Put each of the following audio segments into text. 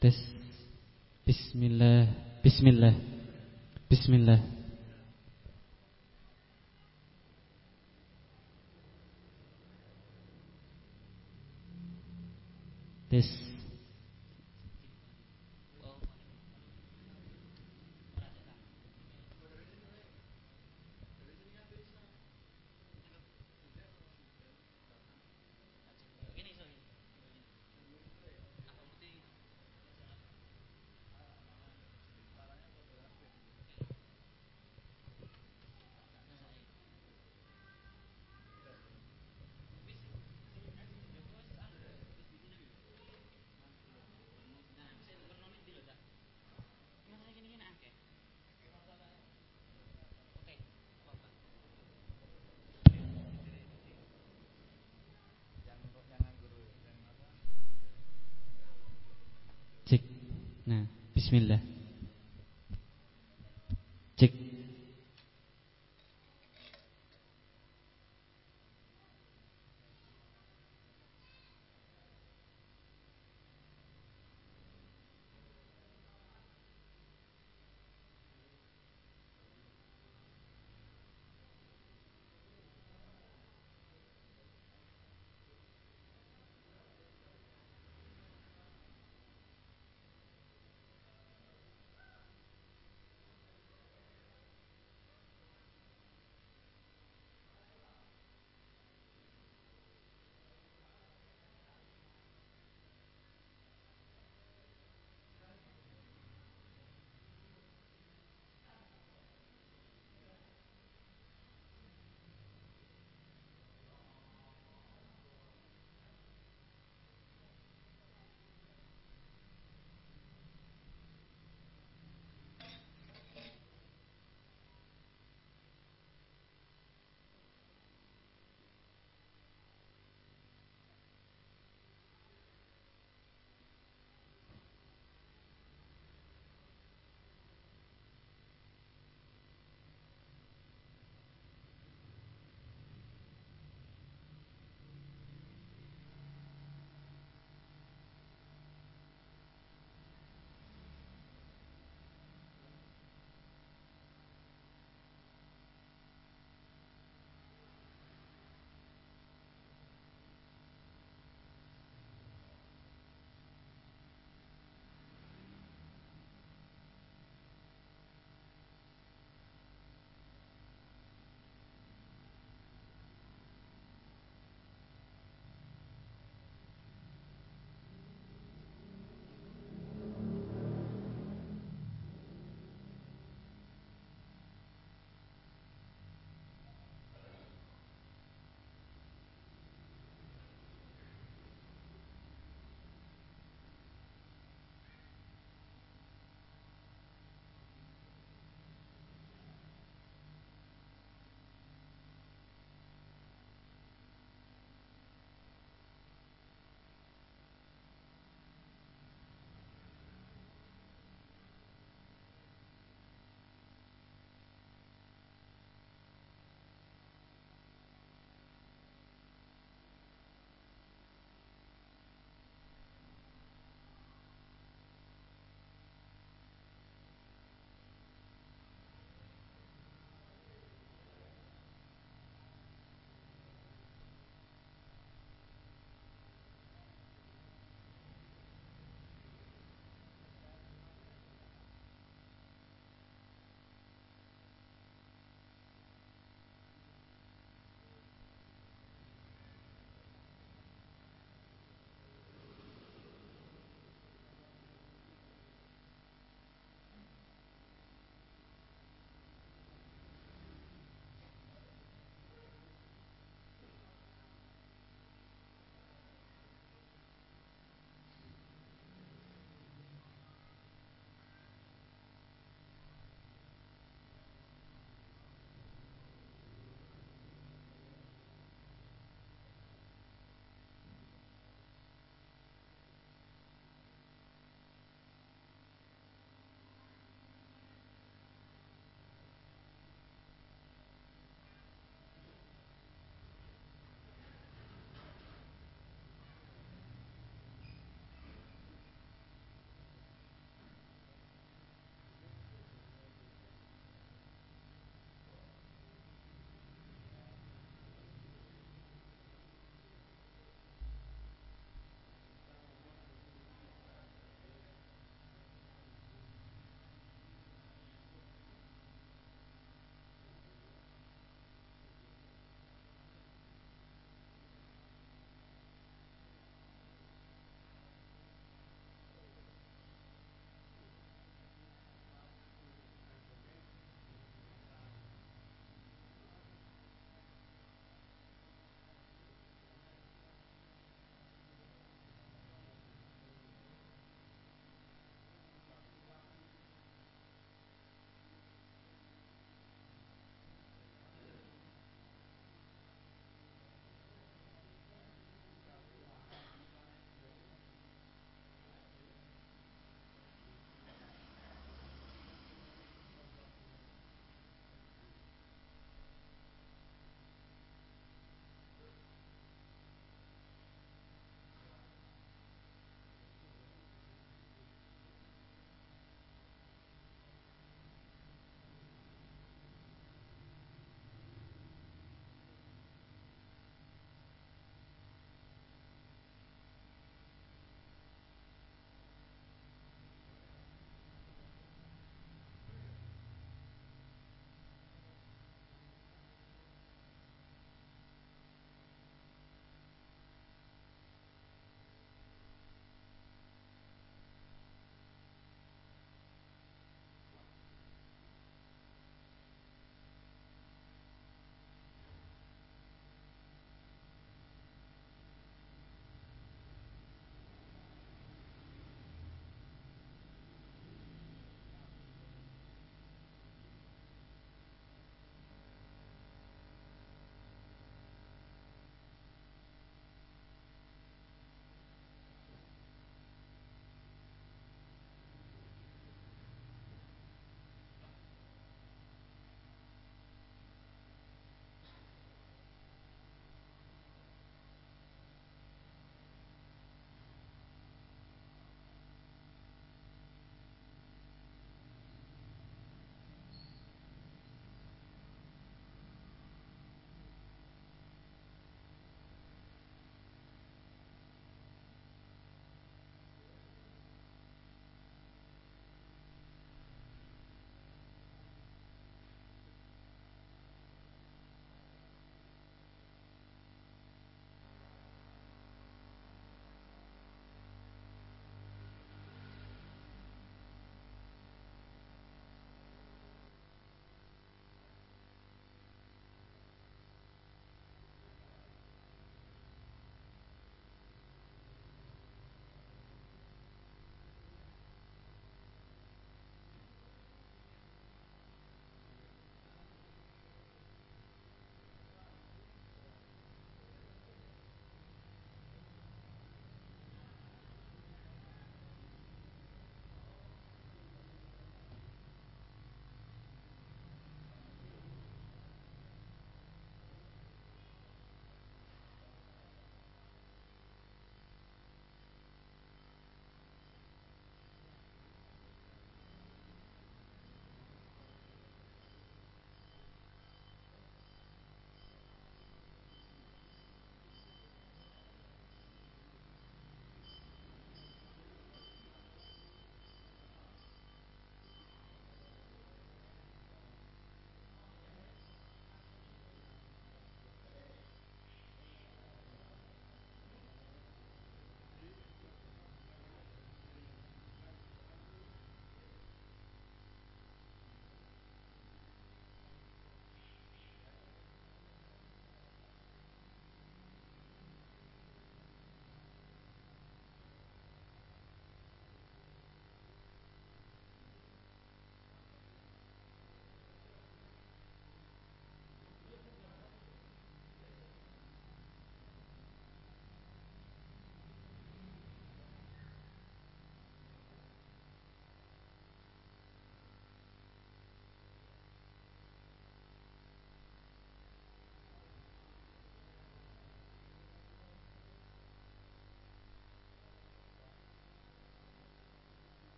Tes. Bismillah. Bismillah. Bismillah. Tes Nah, bismillah.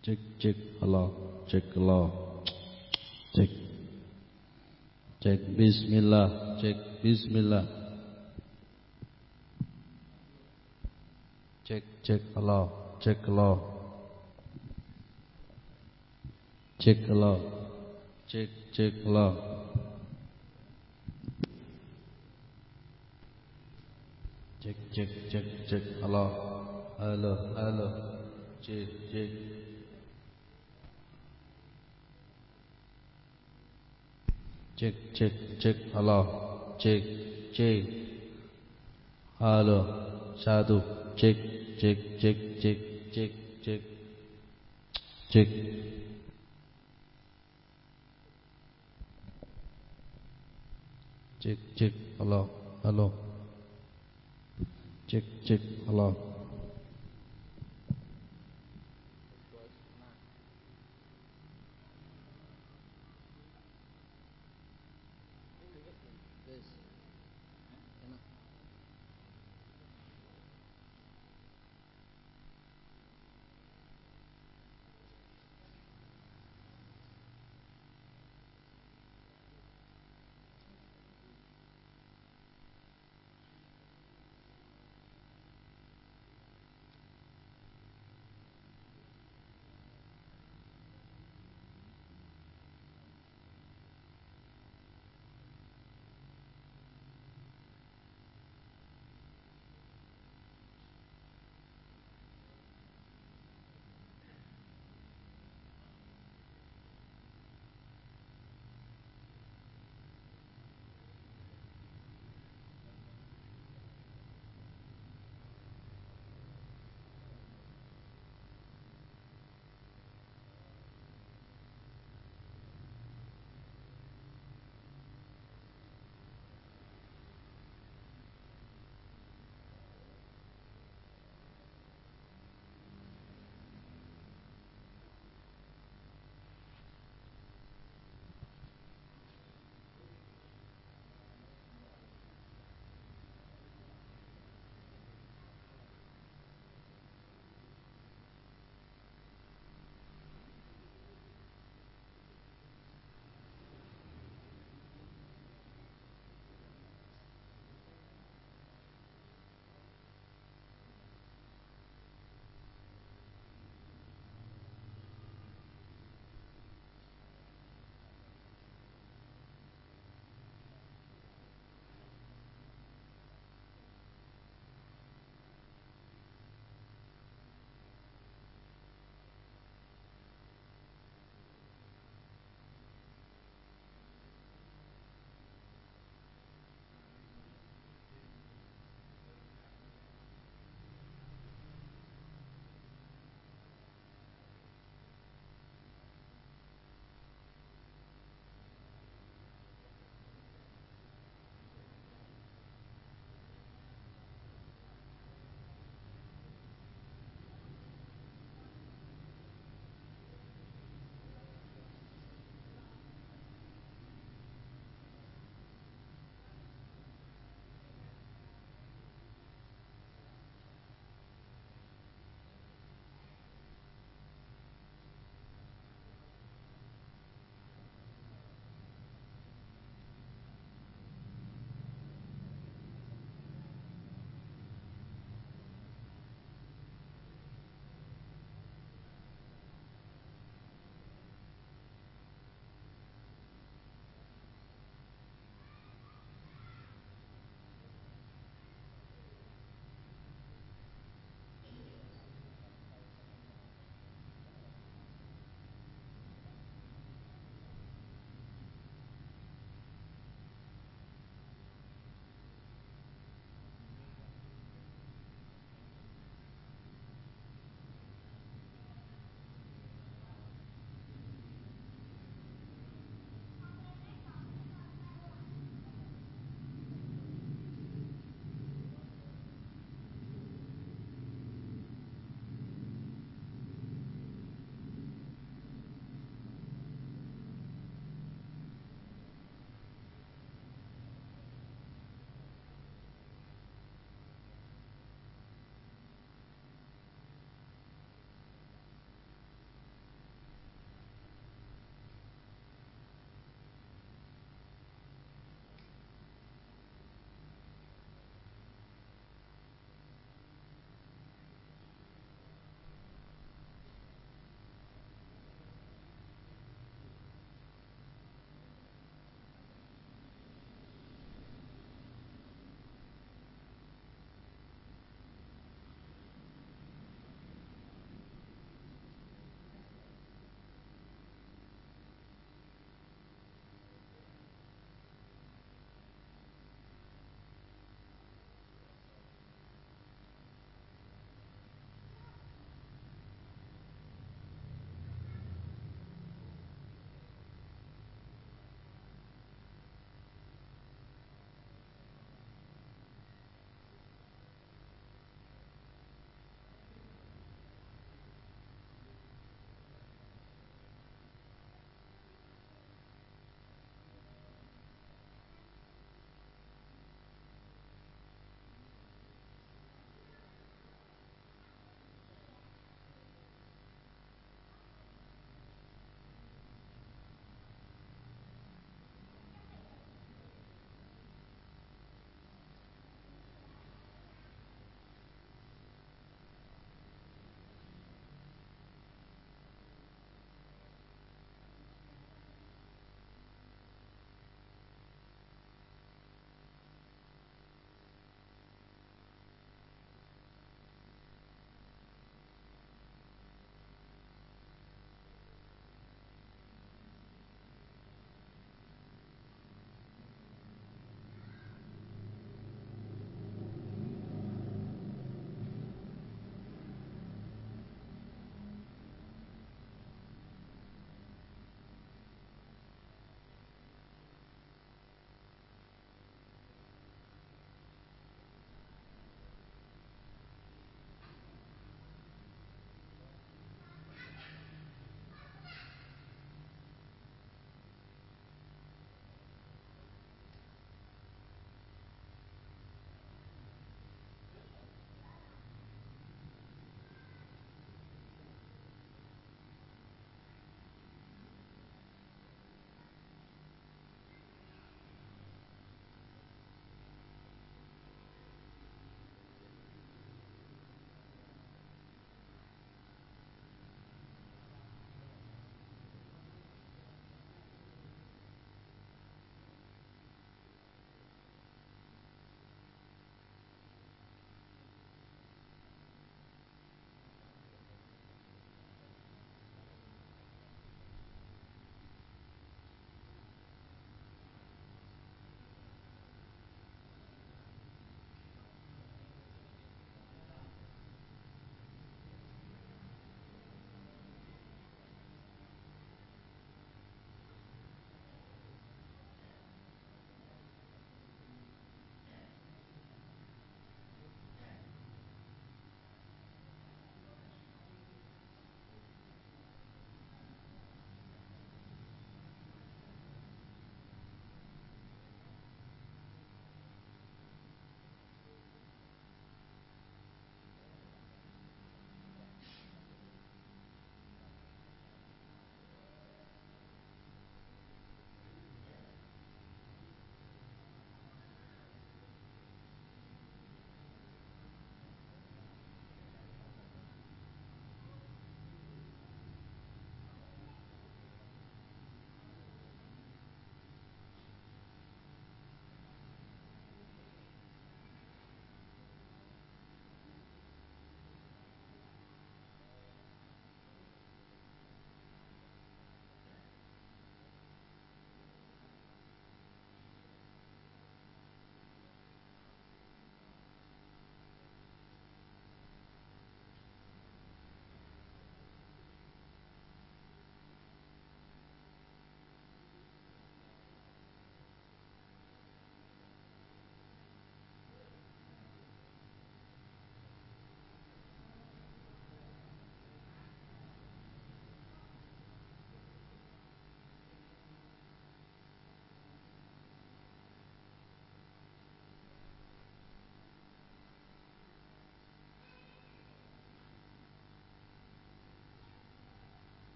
Cek cek Allah. Cek Allah. Cek. Cek Bismillah. Cek Bismillah. Cek cek Allah. Cek Allah. Cek Allah. Cek cek Allah. Cek cek cek cek Allah. Halo halo. Cek cek cek cek cek. Allah cek cek. Halo. Satu. Cek cek cek cek cek cek. Cek. Cek cek. Halo. Halo. Cek cek. Halo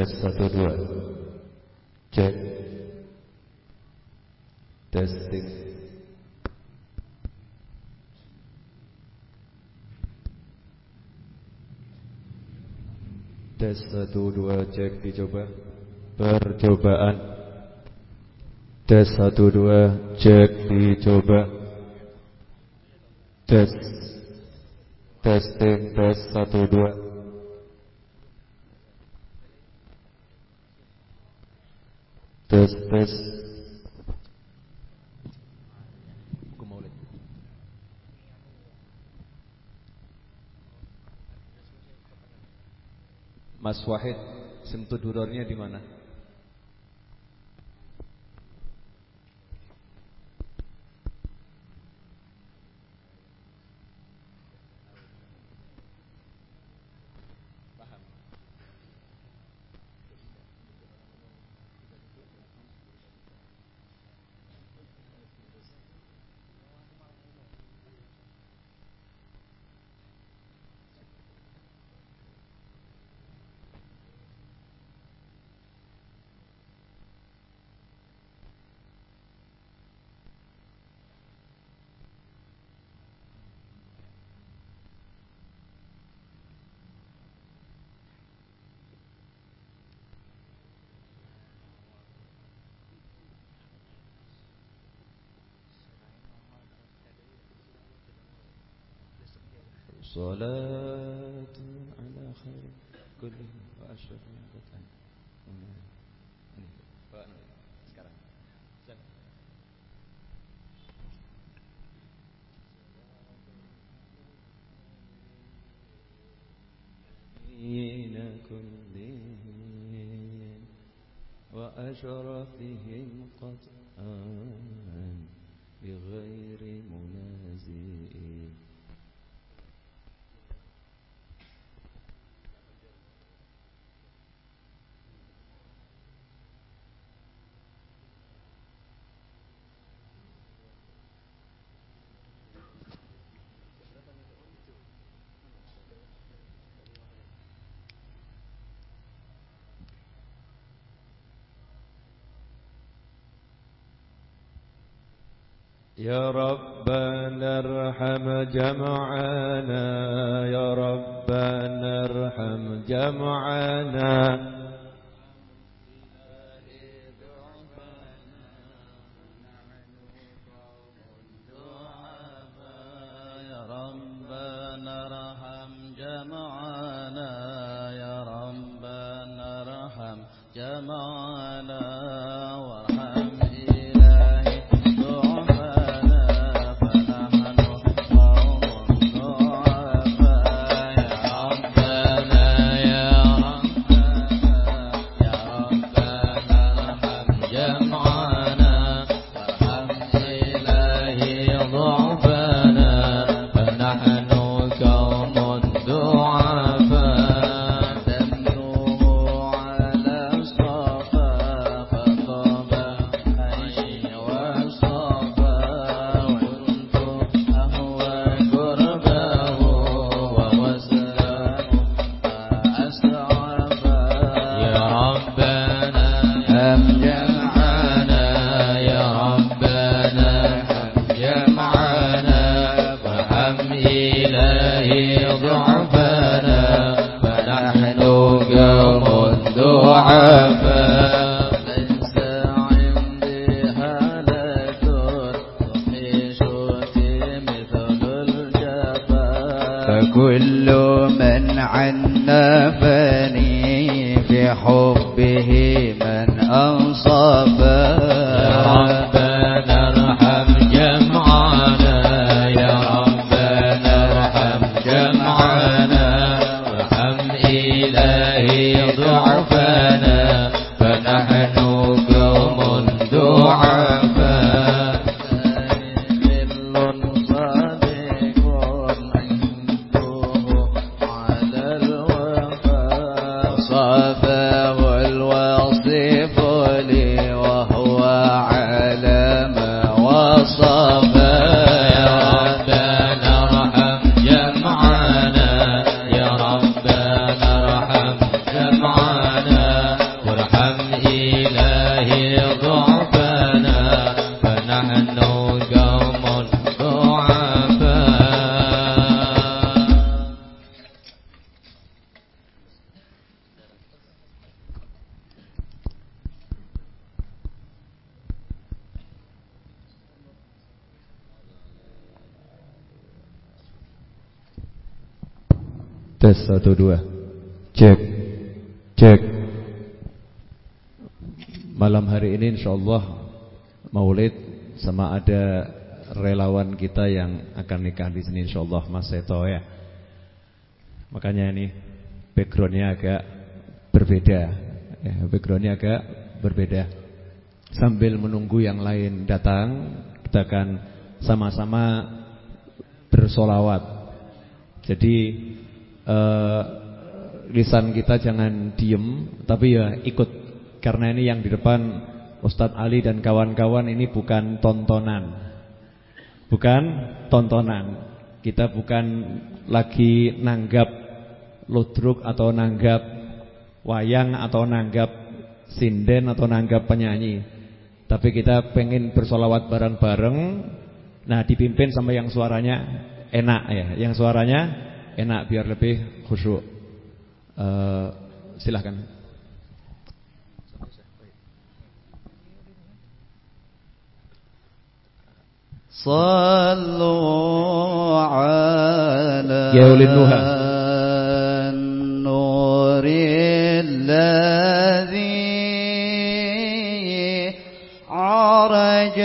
Tes 1 2. Cek. tes Testing. Tes 1 2 cek dicoba. Percobaan. Tes 1 2 cek dicoba. Tes testing tes 1 2 Mas Wahid, sentuh durornya di mana? يا ربنا ارحم جمعنا يا ربنا ارحم جمعنا. Satu dua. Cek. Cek. Malam hari ini insya Allah Maulid Sama ada relawan kita yang akan nikah di sini insya Allah Mas Seto ya. Makanya ini Backgroundnya agak berbeda ya, Backgroundnya agak berbeda. Sambil menunggu yang lain datang Kita akan sama-sama bersolawat. Jadi uh, lisan kita jangan diem tapi ya ikut. Karena ini yang di depan Ustadz Ali dan kawan-kawan ini bukan tontonan. Bukan tontonan. Kita bukan lagi nanggap ludruk atau nanggap wayang atau nanggap sinden atau nanggap penyanyi. Tapi kita pengen bersolawat bareng-bareng. Nah dipimpin sama yang suaranya enak ya. Yang suaranya enak biar lebih khusyuk. Uh, silahkan. صلوا على يا أولي النهى النور الذي عرج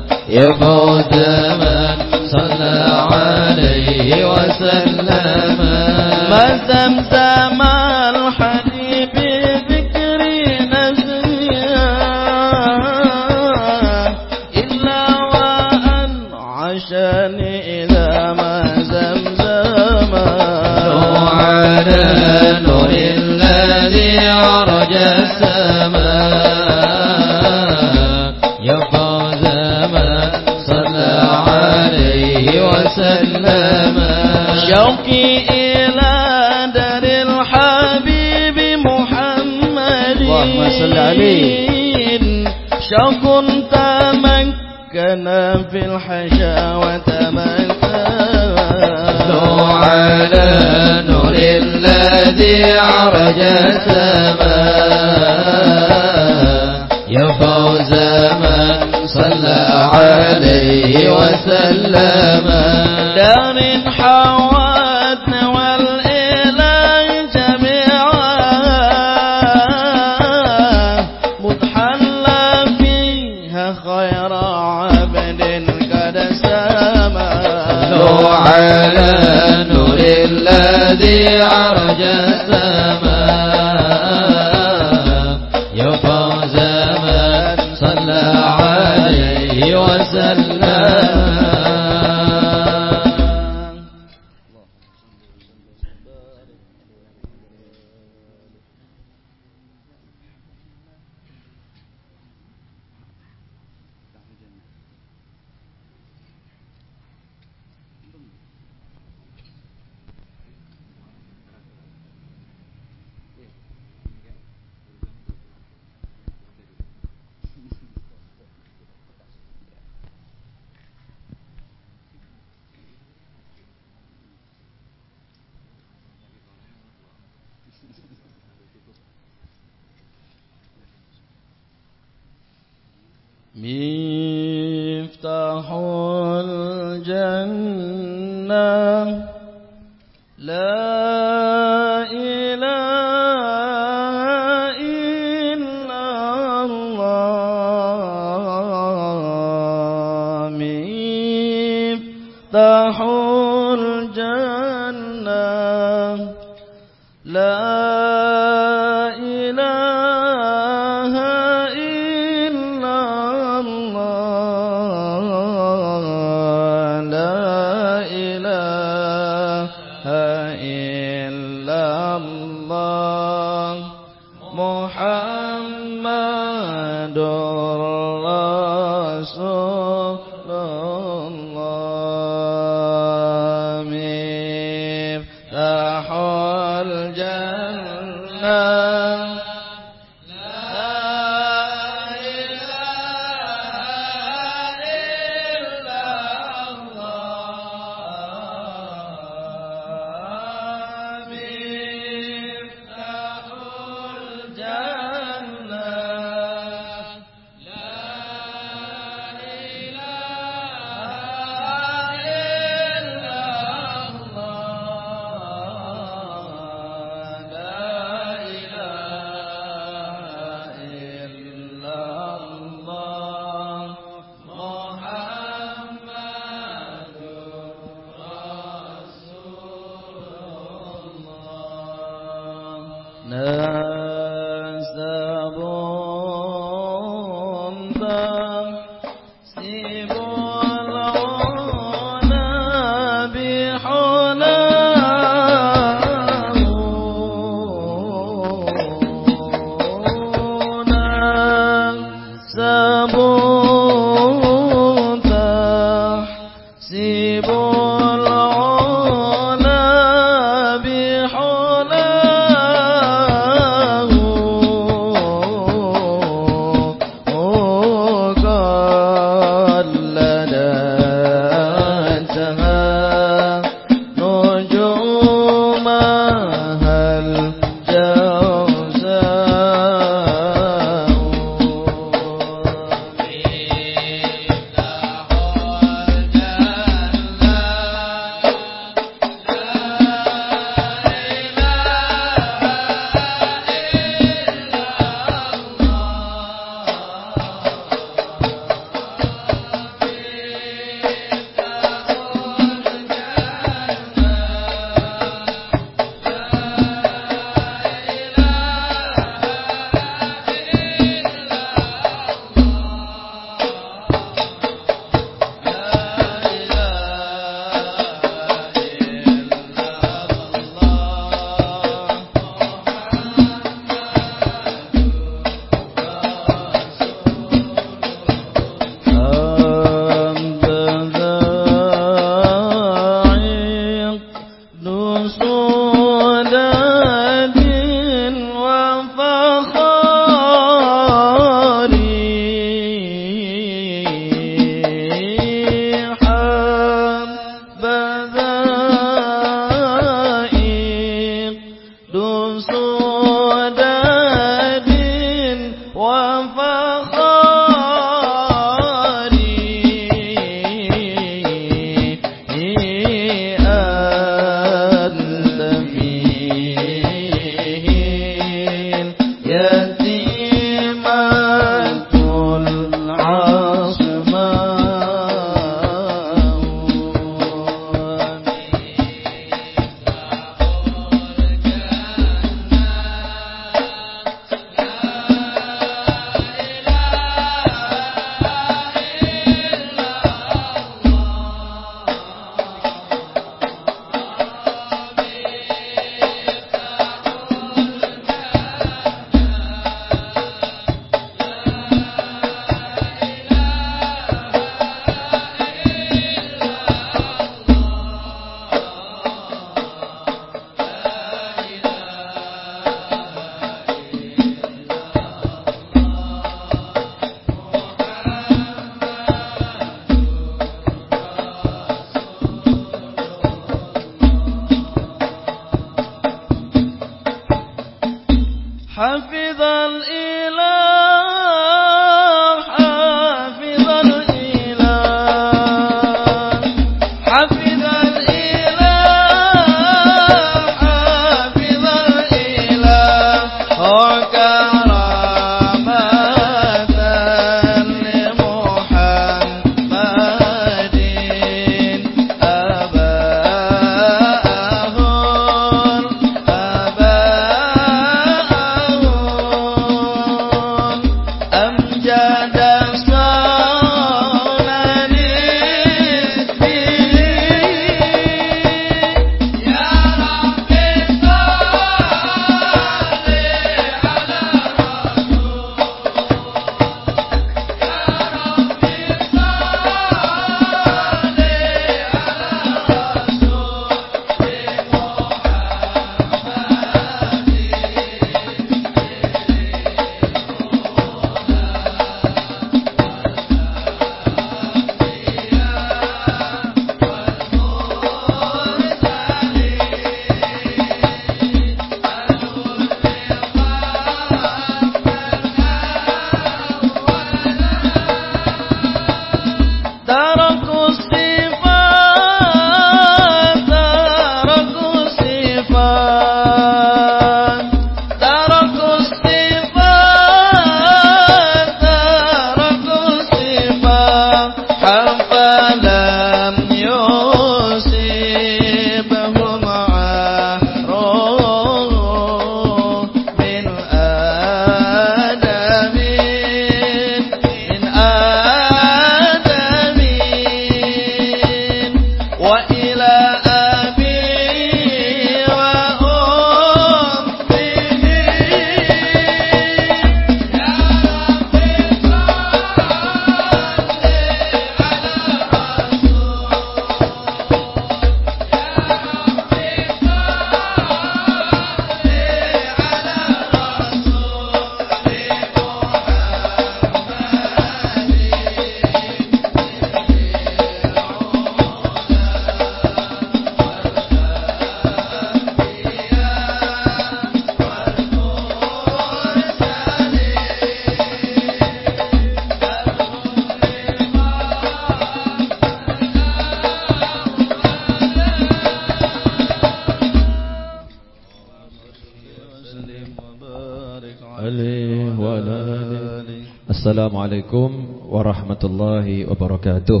Assalamualaikum warahmatullahi wabarakatuh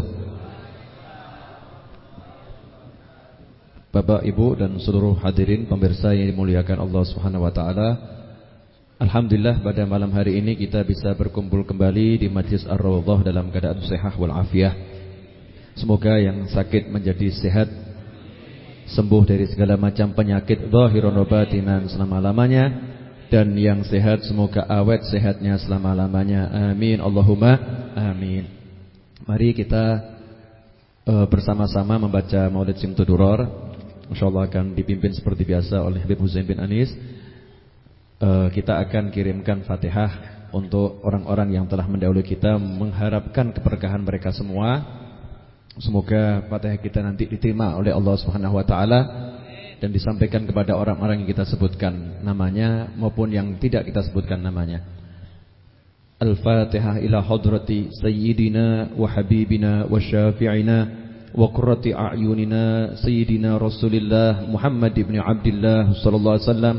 Bapak, Ibu dan seluruh hadirin pemirsa yang dimuliakan Allah Subhanahu wa taala. Alhamdulillah pada malam hari ini kita bisa berkumpul kembali di Majlis Ar-Raudhah dalam keadaan sehat wal afiah. Semoga yang sakit menjadi sehat, sembuh dari segala macam penyakit zahiran wa batinan selama-lamanya dan yang sehat semoga awet sehatnya selama-lamanya. Amin Allahumma amin. Mari kita uh, bersama-sama membaca Maulid Simtuduror. Insyaallah akan dipimpin seperti biasa oleh Habib Husain bin Anis. Uh, kita akan kirimkan Fatihah untuk orang-orang yang telah mendahului kita mengharapkan keberkahan mereka semua. Semoga Fatihah kita nanti diterima oleh Allah Subhanahu wa taala dan disampaikan kepada orang-orang yang kita sebutkan namanya maupun yang tidak kita sebutkan namanya. Al-Fatihah ila hadrati sayyidina wa habibina wa syafi'ina wa qurrati a'yunina sayyidina Rasulillah Muhammad ibn Abdullah sallallahu alaihi wasallam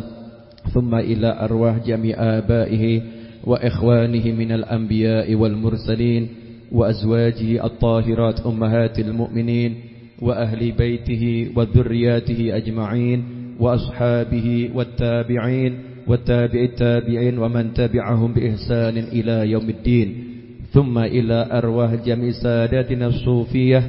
thumma ila arwah jami' abaihi wa ikhwanihi minal anbiya'i wal mursalin wa azwajihi at-tahirat ummahatil mu'minin وأهل بيته وذرياته أجمعين وأصحابه والتابعين والتابع التابعين ومن تبعهم بإحسان إلى يوم الدين ثم إلى أرواح جميع ساداتنا الصوفية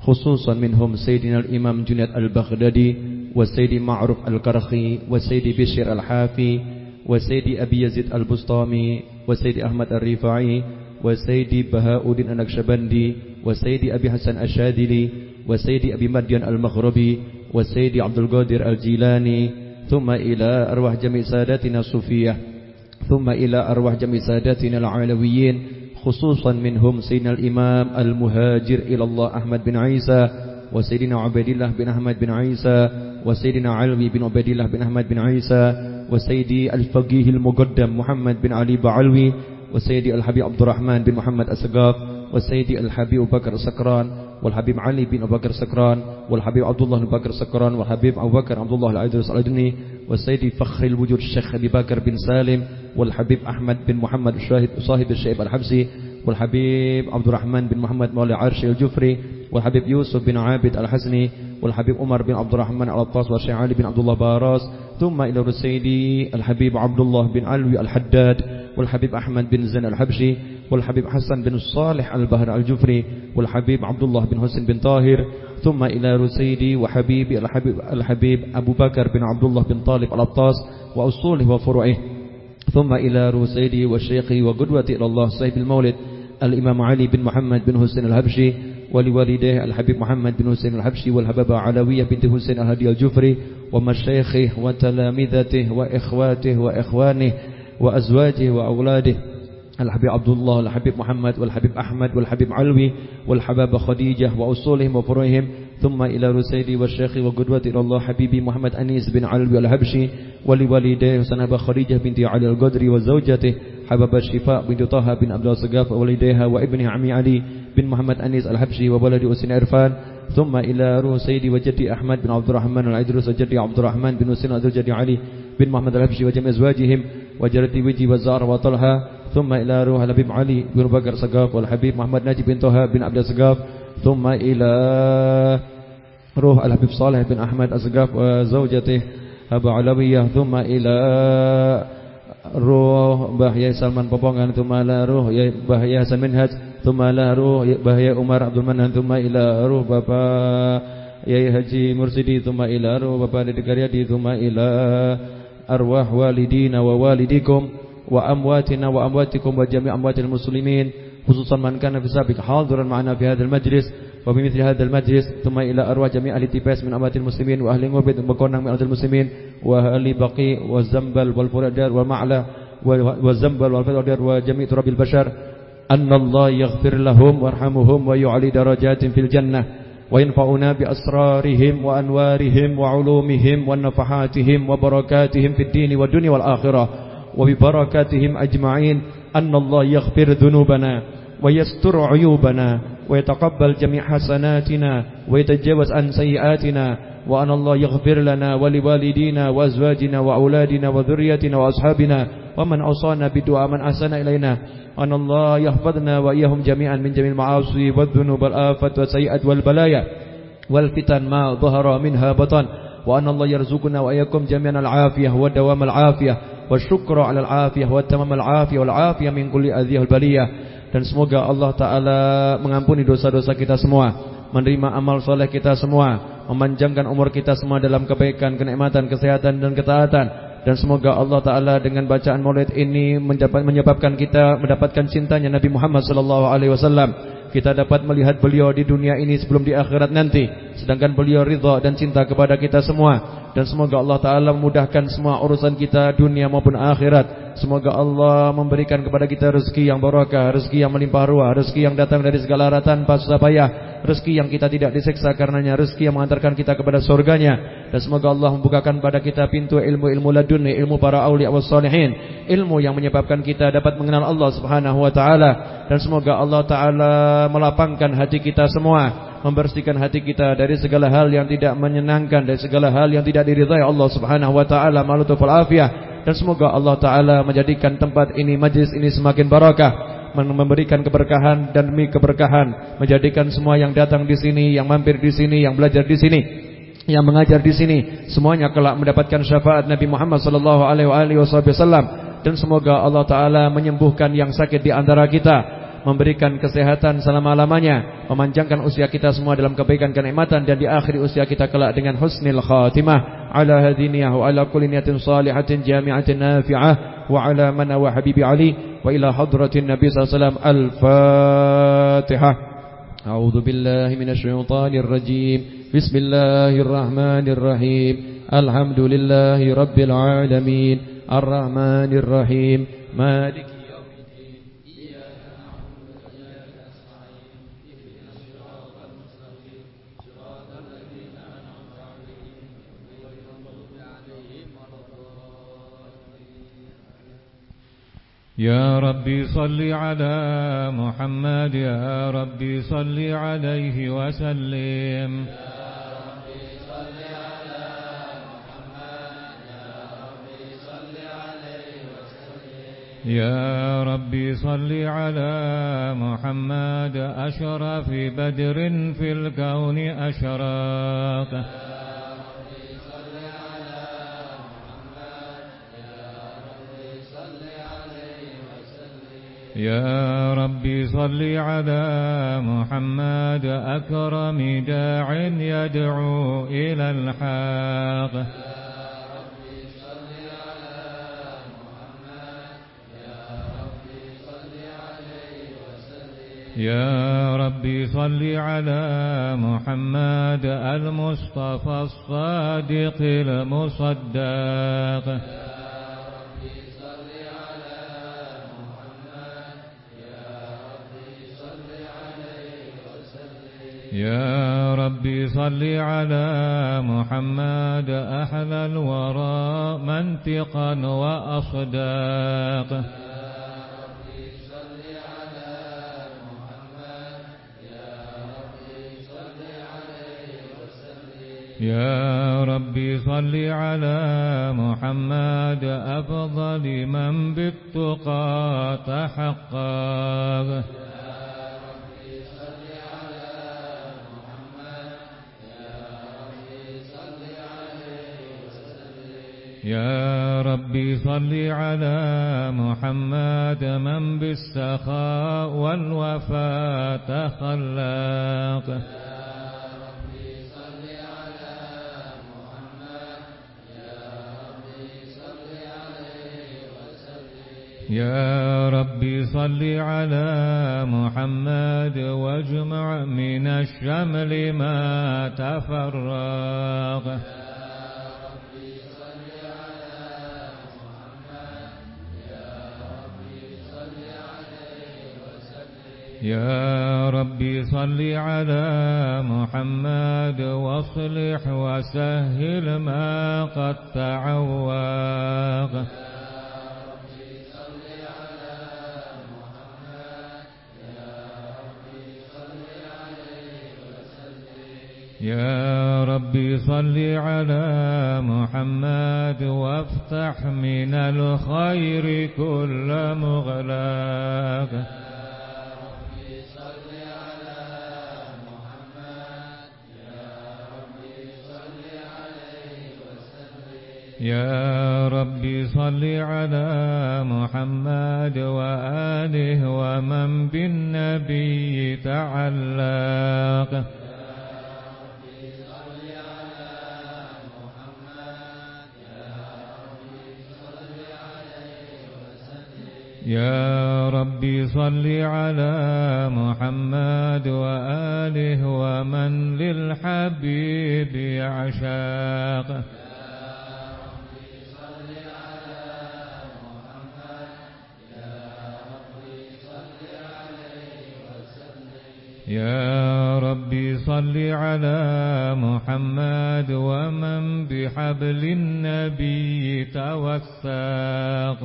خصوصا منهم سيدنا الإمام جنيد البغدادي وسيد معروف الكرخي وسيد بشير الحافي وسيد أبي يزيد البسطامي وسيد أحمد الرفاعي وسيدي بهاء الدين النقشبندي وسيدي أبي حسن الشاذلي وسيدي أبي مدين المغربي وسيدي عبد القادر الجيلاني ثم إلى أرواح جميع ساداتنا الصوفية ثم إلى أرواح جميع ساداتنا العلويين خصوصا منهم سيدنا الإمام المهاجر إلى الله أحمد بن عيسى وسيدنا عبد الله بن أحمد بن عيسى وسيدنا علوي بن عبد الله بن أحمد بن عيسى وسيدي الفقيه المقدم محمد بن علي بعلوي وسيدي الحبيب عبد الرحمن بن محمد السقاف وسيدي الحبيب بكر السكران والحبيب علي بن أبو بكر السكران والحبيب عبد الله بن بكر السكران والحبيب أبو بكر عبد الله العيدرس العدني والسيدي فخر الوجود الشيخ أبي بكر بن سالم والحبيب أحمد بن محمد الشاهد صاحب الشعب الحبشي والحبيب عبد الرحمن بن محمد مولى عرشة الجفري والحبيب يوسف بن عابد الحسني والحبيب عمر بن عبد الرحمن العطاس والشيخ علي بن عبد الله باراس ثم إلى السيدي الحبيب عبد الله بن علوي الحداد والحبيب أحمد بن زين الحبشي والحبيب حسن بن الصالح البهر الجفري والحبيب عبد الله بن حسن بن طاهر ثم إلى رسيدي وحبيبي الحبيب, الحبيب أبو بكر بن عبد الله بن طالب الأطاس وأصوله وفروعه. ثم إلى رسيدي وشيخي وقدوتي إلى الله صاحب المولد الإمام علي بن محمد بن حسين الحبشي ولوالديه الحبيب محمد بن حسين الحبشي والحبابة علوية بنت حسين الهدي الجفري ومشايخه وتلامذته وإخواته وإخوانه وأزواجه وأولاده. الحبيب عبد الله والحبيب محمد والحبيب أحمد والحبيب علوي والحبابة خديجة وأصولهم وفروعهم ثم إلى رسيدي والشيخ وقدوة إلى الله حبيبي محمد أنيس بن علوي الهبشي ولوالديه سنبة خديجة بنت علي القدري وزوجته حباب الشفاء بنت طه بن عبد الصقاف ووالديها وابنها عمي علي بن محمد أنيس الحبشي وولد أسين عرفان ثم إلى روح سيدي وجدي أحمد بن عبد الرحمن العيدروس وجدي عبد الرحمن بن حسين وجدي علي بن محمد الحبشي وجميع أزواجهم وجرتي وجي وزار وطلحة ثم إلى روح الحبيب علي بن بكر سقاف والحبيب محمد ناجي بن طه بن عبد السقاف. ثم إلى روح الحبيب صالح بن أحمد السقاف وزوجته أبو علوية. ثم إلى روح بهيا سلمان Popongan ثم إلى روح بهيا حسن منهج. ثم إلى روح بهيا عمر عبد المنان ثم إلى روح Bapak Yai Haji Mursidi ثم إلى روح Bapak Didi Karyadi ثم إلى أرواح والدينا ووالديكم. وأمواتنا وأمواتكم وجميع أموات المسلمين خصوصا من كان في سابق حاضرا معنا في هذا المجلس وبمثل هذا المجلس ثم إلى أرواح جميع أهل تيباس من أموات المسلمين وأهل غربة وكونang من أرض المسلمين وأهل بقي والزنبل والفردار والمعلى والزنبل والفردار وجميع تراب البشر أن الله يغفر لهم وارحمهم ويعلي درجات في الجنة وينفعنا بأسرارهم وأنوارهم وعلومهم ونفحاتهم وبركاتهم في الدين والدنيا والآخرة وببركاتهم أجمعين أن الله يغفر ذنوبنا ويستر عيوبنا ويتقبل جميع حسناتنا ويتجاوز عن سيئاتنا وأن الله يغفر لنا ولوالدينا وأزواجنا وأولادنا وذريتنا وأصحابنا ومن أوصانا بدعاء من أحسن إلينا أن الله يحفظنا وإياهم جميعا من جميع المعاصي والذنوب والآفات والسيئات والبلايا والفتن ما ظهر منها بطن وأن الله يرزقنا وإياكم جميعا العافية ودوام العافية wasyukra al-Afiyah wa tamamal 'afiyah wal 'afiyah min kulli adhiyah baliyah. Dan semoga Allah taala mengampuni dosa-dosa kita semua menerima amal soleh kita semua memanjangkan umur kita semua dalam kebaikan kenikmatan kesehatan dan ketaatan. Dan semoga Allah taala dengan bacaan maulid ini menyebabkan kita mendapatkan cintanya Nabi Muhammad sallallahu alaihi wasallam. Kita dapat melihat beliau di dunia ini sebelum di akhirat nanti. Sedangkan beliau ridha dan cinta kepada kita semua dan semoga Allah taala memudahkan semua urusan kita dunia maupun akhirat semoga Allah memberikan kepada kita rezeki yang barakah rezeki yang melimpah ruah rezeki yang datang dari segala arah tanpa susah payah rezeki yang kita tidak diseksa karenanya, rezeki yang mengantarkan kita kepada surganya. Dan semoga Allah membukakan pada kita pintu ilmu-ilmu laduni, ilmu para awliya was salihin, ilmu yang menyebabkan kita dapat mengenal Allah Subhanahu wa taala. Dan semoga Allah taala melapangkan hati kita semua membersihkan hati kita dari segala hal yang tidak menyenangkan dari segala hal yang tidak diridhai Allah Subhanahu wa taala. Malutuful afiyah dan semoga Allah taala menjadikan tempat ini majlis ini semakin barakah memberikan keberkahan dan demi keberkahan menjadikan semua yang datang di sini yang mampir di sini yang belajar di sini yang mengajar di sini semuanya kelak mendapatkan syafaat Nabi Muhammad wasallam. Dan semoga Allah taala menyembuhkan yang sakit di antara kita memberikan kesehatan selama-lamanya, memanjangkan usia kita semua dalam kebaikan kenikmatan dan di akhir usia kita kelak dengan husnul khatimah. Ala hadiniyah wa ala kulli niyatin salihatin jami'atin nafi'ah wa ala man wa habibi ali wa ila hadratin nabi sallallahu alaihi wasallam. Al-fatihah a'udzu billahi minasy syaithanir rajim. Rahim alhamdulillahi rabbil alamin. Arrahmanir rahim maliki يا ربي صل على محمد يا ربي صل عليه وسلم. يا ربي صل على محمد أشرف بدر في الكون أشراق. يا ربي صل على محمد أكرم داع يدعو إلى الحق يا ربي صل على محمد المصطفى الصادق المصدق. يا ربي صل على محمد أحلى الورى منطقا وأصداق. يا ربي صل على محمد أفضل من بالتقى تحقق. يا ربي صل على محمد من بالسخاء والوفاء تخلاق يا ربي صل على محمد واجمع من الشمل ما تفرق. يا ربي صل على محمد واصلح وسهل ما قد تعوق. يا ربي صل على محمد وافتح من الخير كل مغلاق. يا ربي صل على محمد وآله ومن بالنبي تعلق. يا ربي صل على محمد وآله ومن للحبيب يعشاق يا ربي صل على محمد ومن بحبل النبي توثق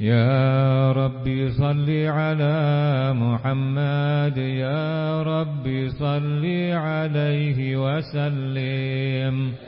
يا ربي صل على محمد يا ربي صل عليه وسلم.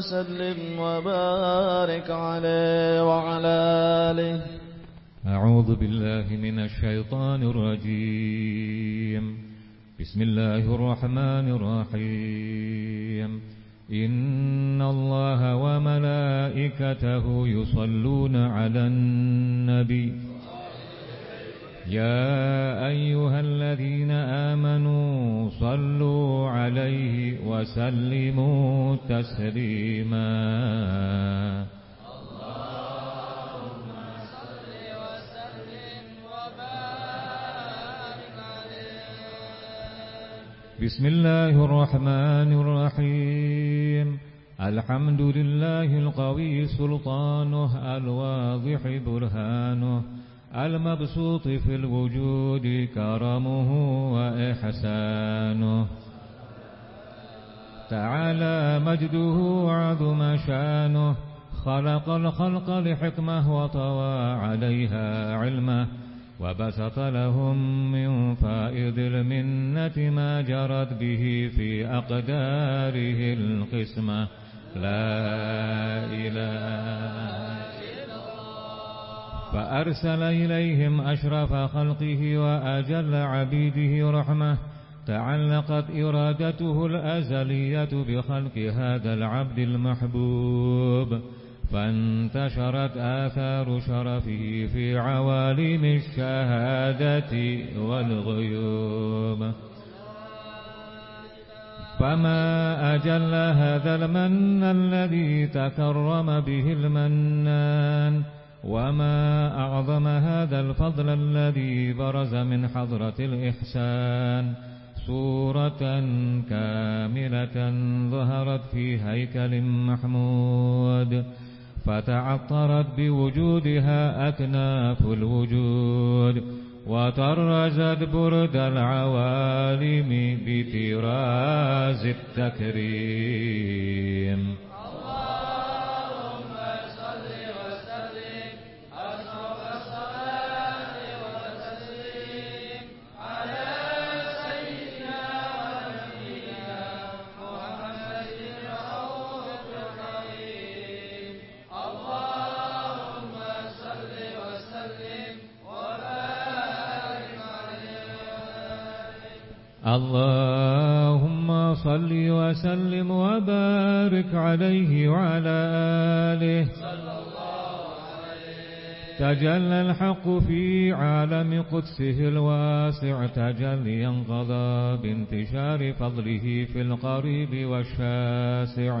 وسلم وبارك عليه وعلى آله. أعوذ بالله من الشيطان الرجيم. بسم الله الرحمن الرحيم. إن الله وملائكته يصلون على النبي. يا أيها الذين آمنوا صلوا عليه وسلموا تسليما. بسم الله الرحمن الرحيم. الحمد لله القوي سلطانه الواضح برهانه. المبسوط في الوجود كرمه وإحسانه. تعالى مجده عظم شانه. خلق الخلق لحكمه وطوى عليها علمه. وبسط لهم من فائض المنة ما جرت به في أقداره القسمة. لا إله فأرسل إليهم أشرف خلقه وأجل عبيده رحمة تعلقت إرادته الأزلية بخلق هذا العبد المحبوب فانتشرت آثار شرفه في عوالم الشهادة والغيوب. فما أجل هذا المن الذي تكرم به المنان وما أعظم هذا الفضل الذي برز من حضرة الإحسان صورة كاملة ظهرت في هيكل محمود فتعطرت بوجودها أكناف الوجود وطرزت برد العوالم بطراز التكريم اللهم صل وسلم وبارك عليه وعلى آله. تجلى الحق في عالم قدسه الواسع تجليا قضى بانتشار فضله في القريب والشاسع.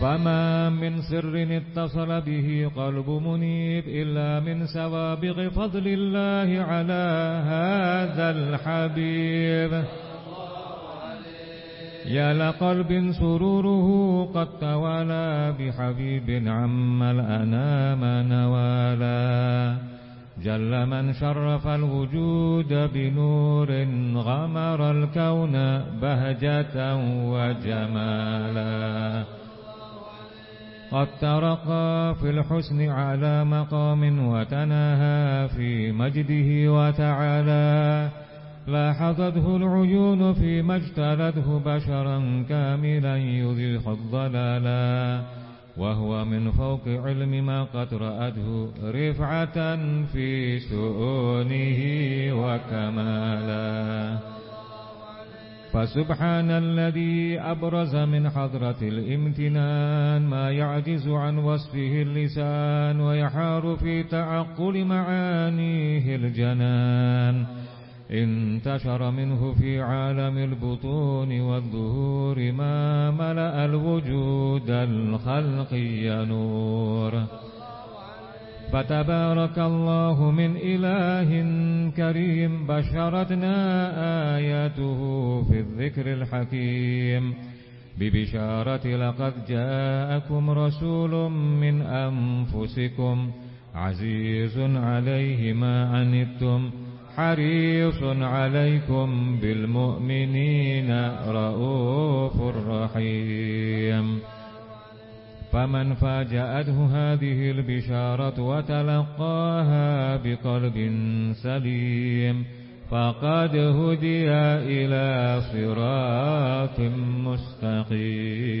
فما من سر اتصل به قلب منيب إلا من سوابغ فضل الله على هذا الحبيب. يا لقلب سروره قد توالى بحبيب عم الأنام نوالا. جل من شرف الوجود بنور غمر الكون بهجة وجمالا. قد ترقى في الحسن على مقام وتناهى في مجده وتعالى. لاحظته العيون فيما اجتلته بشرا كاملا يزيح الضلالا وهو من فوق علم ما قد رأته رفعة في سؤونه وكمالا. فسبحان الذي أبرز من حضرة الامتنان ما يعجز عن وصفه اللسان ويحار في تعقل معانيه الجنان. انتشر منه في عالم البطون والظهور ما ملأ الوجود الخلقي نور. فتبارك الله من إله كريم بشرتنا آياته في الذكر الحكيم. ببشارة لقد جاءكم رسول من أنفسكم عزيز عليه ما عنتم حريص عليكم بالمؤمنين رؤوف رحيم. فمن فاجأته هذه البشارة وتلقاها بقلب سليم فقد هدي إلى صراط مستقيم.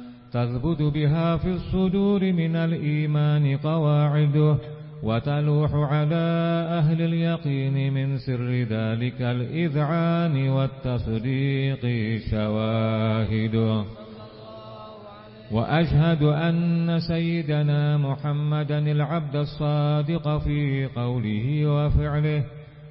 تثبت بها في الصدور من الإيمان قواعده وتلوح على أهل اليقين من سر ذلك الإذعان والتصديق شواهده وأشهد أن سيدنا محمدا العبد الصادق في قوله وفعله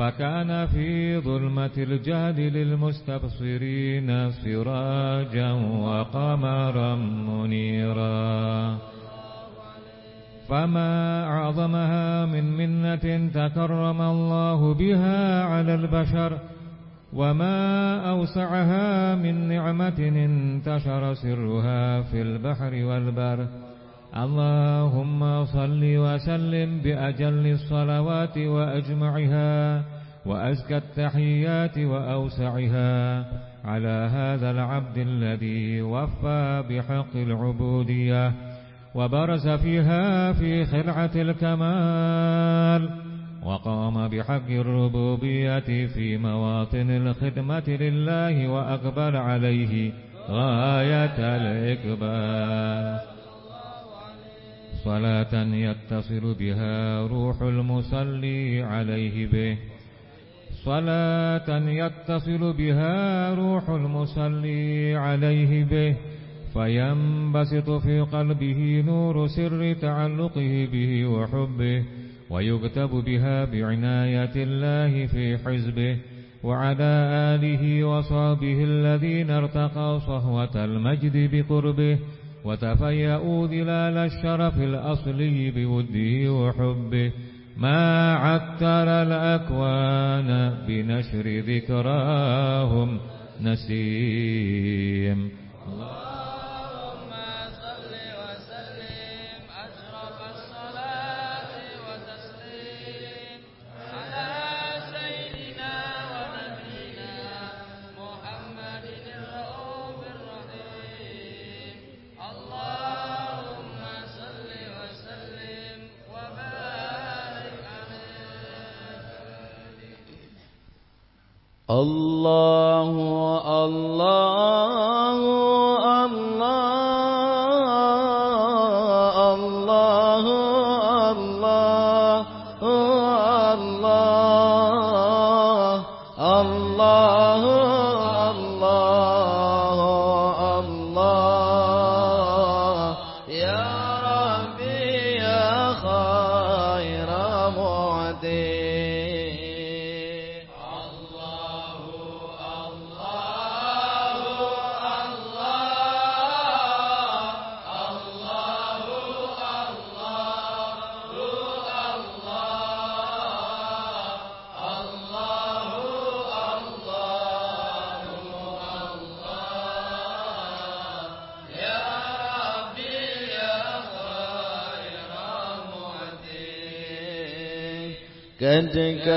فكان في ظلمة الجهل للمستبصرين سراجا وقمرا منيرا. فما أعظمها من منة تكرم الله بها على البشر وما أوسعها من نعمة انتشر سرها في البحر والبر. اللهم صل وسلم بأجل الصلوات وأجمعها وأزكى التحيات وأوسعها على هذا العبد الذي وفى بحق العبودية وبرز فيها في خلعة الكمال وقام بحق الربوبية في مواطن الخدمة لله وأقبل عليه غاية الإقبال. صلاة يتصل بها روح المصلي عليه به. صلاة يتصل بها روح المصلي عليه به. فينبسط في قلبه نور سر تعلقه به وحبه ويكتب بها بعناية الله في حزبه. وعلى آله وصحبه الذين ارتقوا صهوة المجد بقربه. وتفيأوا ظلال الشرف الأصلي بوده وحبه ما عتر الأكوان بنشر ذكراهم نسيم. الله الله ذكرك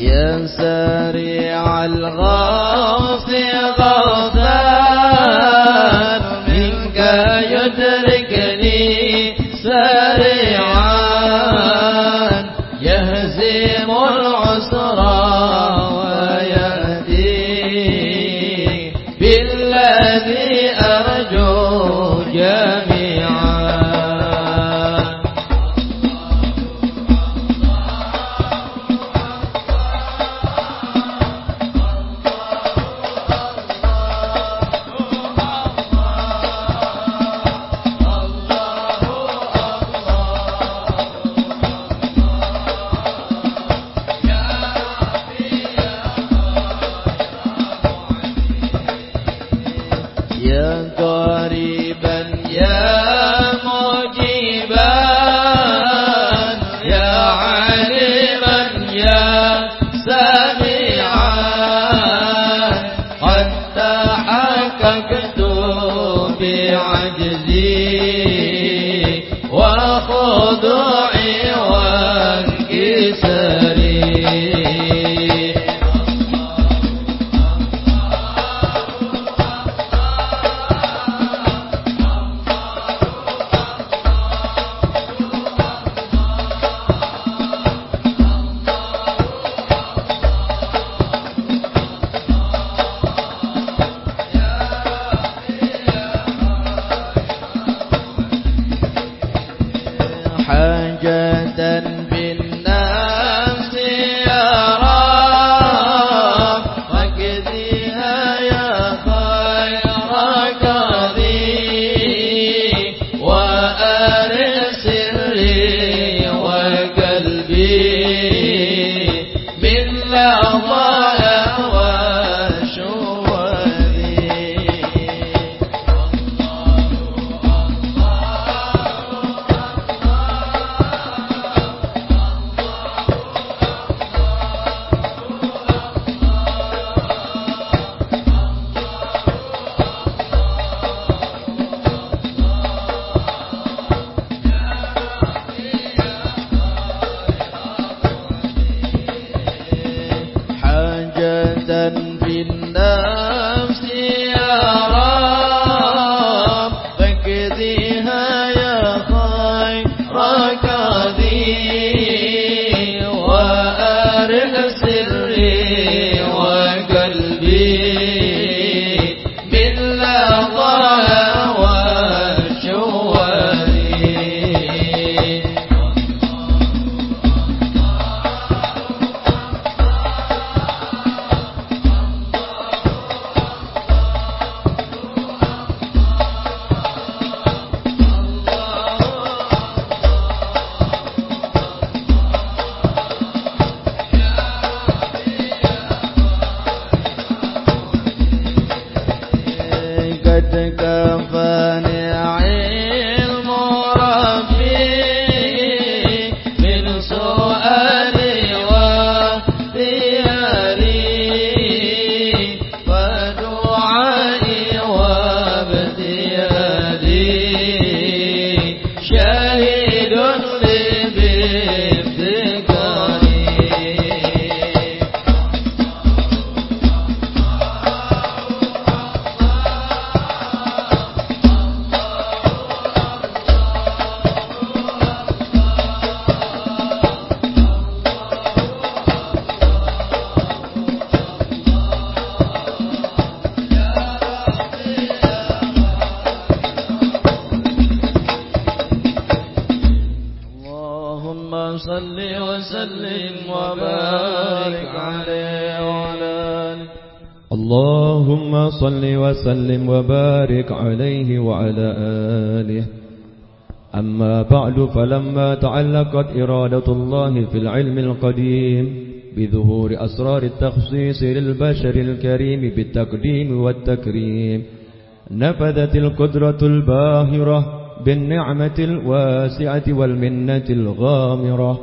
يا سريع الغاص غاص حقت إرادة الله في العلم القديم بظهور أسرار التخصيص للبشر الكريم بالتقديم والتكريم. نفذت القدرة الباهرة بالنعمة الواسعة والمنة الغامرة.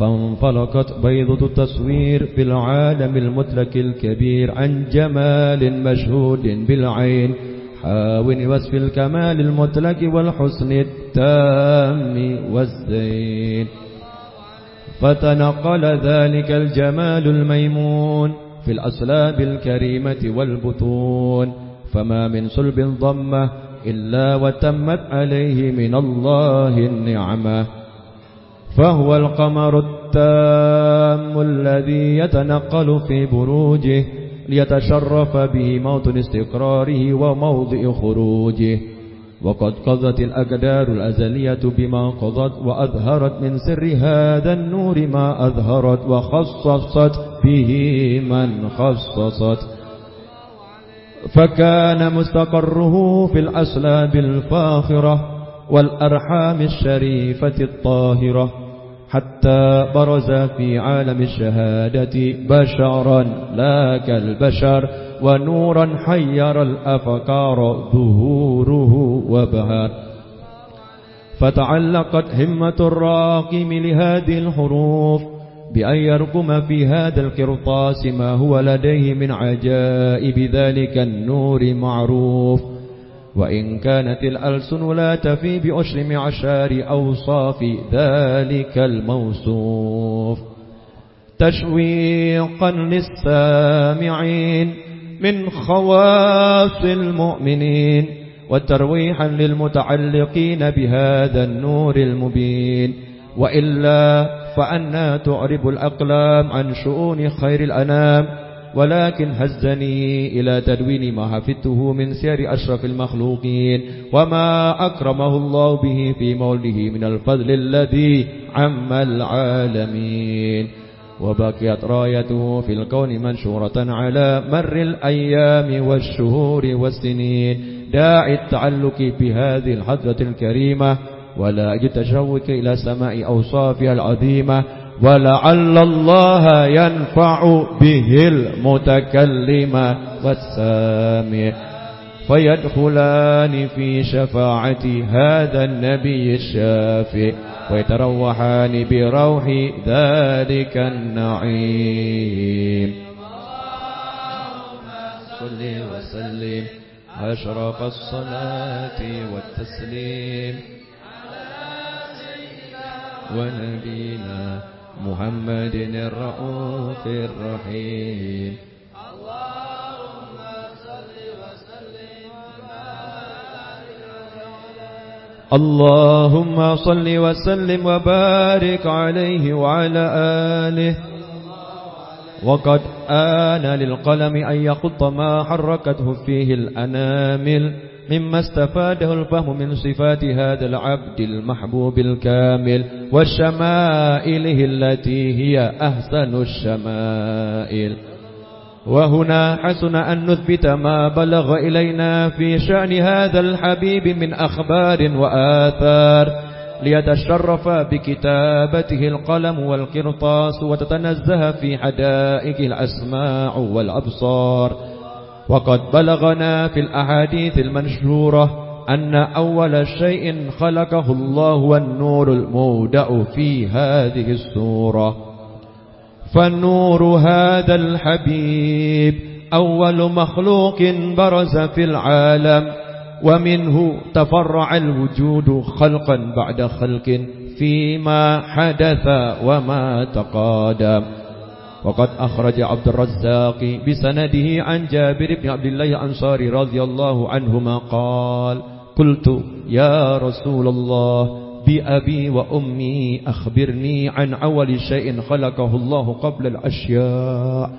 فانفلقت بيضة التصوير في العالم المتلك الكبير عن جمال مشهود بالعين. حاول وصف الكمال المتلك والحسن التام. الهم والزين فتنقل ذلك الجمال الميمون في الأسلاب الكريمة والبطون. فما من صلب ضمه إلا وتمت عليه من الله النعمة. فهو القمر التام الذي يتنقل في بروجه ليتشرف به موطن استقراره وموضع خروجه. وقد قضت الأقدار الأزلية بما قضت وأظهرت من سر هذا النور ما أظهرت وخصصت به من خصصت. فكان مستقره في الأسلاب الفاخرة والأرحام الشريفة الطاهرة حتى برز في عالم الشهادة بشرا لا كالبشر. ونورا حير الأفكار ظهوره وبهار فتعلقت همة الراقم لهذه الحروف بأن يرقم في هذا القرطاس ما هو لديه من عجائب ذلك النور معروف. وإن كانت الألسن لا تفي بأشر معشار أوصاف ذلك الموصوف. تشويقا للسامعين من خواص المؤمنين وترويحا للمتعلقين بهذا النور المبين. وإلا فأنا تعرب الأقلام عن شؤون خير الأنام. ولكن هزني إلى تدوين ما حفظته من سير أشرف المخلوقين. وما أكرمه الله به في مولده من الفضل الذي عم العالمين. وبقيت رايته في الكون منشورة على مر الأيام والشهور والسنين. داعي التعلق بهذه الحضرة الكريمة ولا يتشوك إلى سماء أوصافها العظيمة ولعل الله ينفع به المتكلم والسامع. فيدخلان في شفاعة هذا النبي الشافي ويتروحان بروح ذلك النعيم. صل وسلم. أشرف الصلاة والتسليم ونبينا محمد الرؤوف الرحيم. اللهم اللهم صل وسلم وبارك عليه وعلى آله. وقد آن للقلم أن يخط ما حركته فيه الأنامل مما استفاده الفهم من صفات هذا العبد المحبوب الكامل وشمائله التي هي أحسن الشمائل. وهنا حسن أن نثبت ما بلغ إلينا في شأن هذا الحبيب من أخبار وآثار ليتشرف بكتابته القلم والقرطاس وتتنزه في حدائق الأسماع والأبصار. وقد بلغنا في الأحاديث المنشورة أن أول شيء خلقه الله والنور المودع في هذه السورة. فالنور هذا الحبيب أول مخلوق برز في العالم ومنه تفرع الوجود خلقا بعد خلق فيما حدث وما تقادم. وقد أخرج عبد الرزاق بسنده عن جابر بن عبد الله الأنصاري رضي الله عنهما قال قلت يا رسول الله بأبي وأمي أخبرني عن أول شيء خلقه الله قبل الأشياء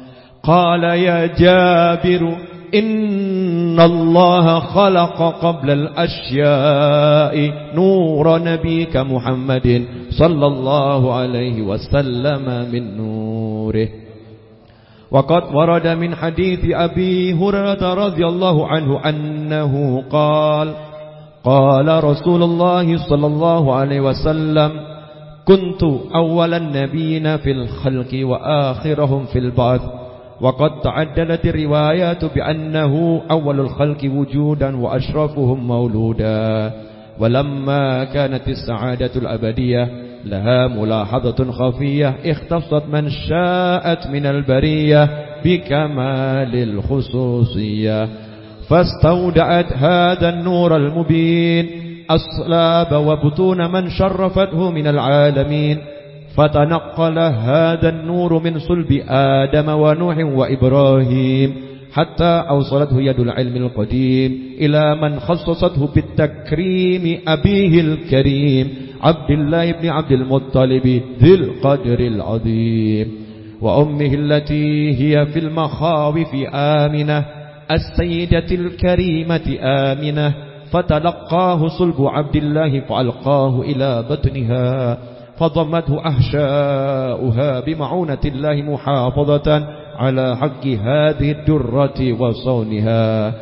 قال يا جابر إن الله خلق قبل الأشياء نور نبيك محمد صلى الله عليه وسلم من نوره. وقد ورد من حديث أبي هريرة رضي الله عنه أنه قال قال رسول الله صلى الله عليه وسلم كنت أول النبيين في الخلق وآخرهم في البعث. وقد تعدلت الروايات بأنه أول الخلق وجودا وأشرفهم مولودا. ولما كانت السعادة الأبدية لها ملاحظة خفية اختصت من شاءت من البرية بكمال الخصوصية. فاستودعت هذا النور المبين. أصلاب وبطون من شرفته من العالمين. فتنقل هذا النور من صلب آدم ونوح وإبراهيم. حتى أوصلته يد العلم القديم. إلى من خصصته بالتكريم أبيه الكريم. عبد الله بن عبد المطلب ذي القدر العظيم. وأمه التي هي في المخاوف آمنة. السيدة الكريمة آمنة فتلقاه صلب عبد الله فألقاه إلى بطنها فضمته أحشاؤها بمعونة الله محافظة على حق هذه الدرة وصونها.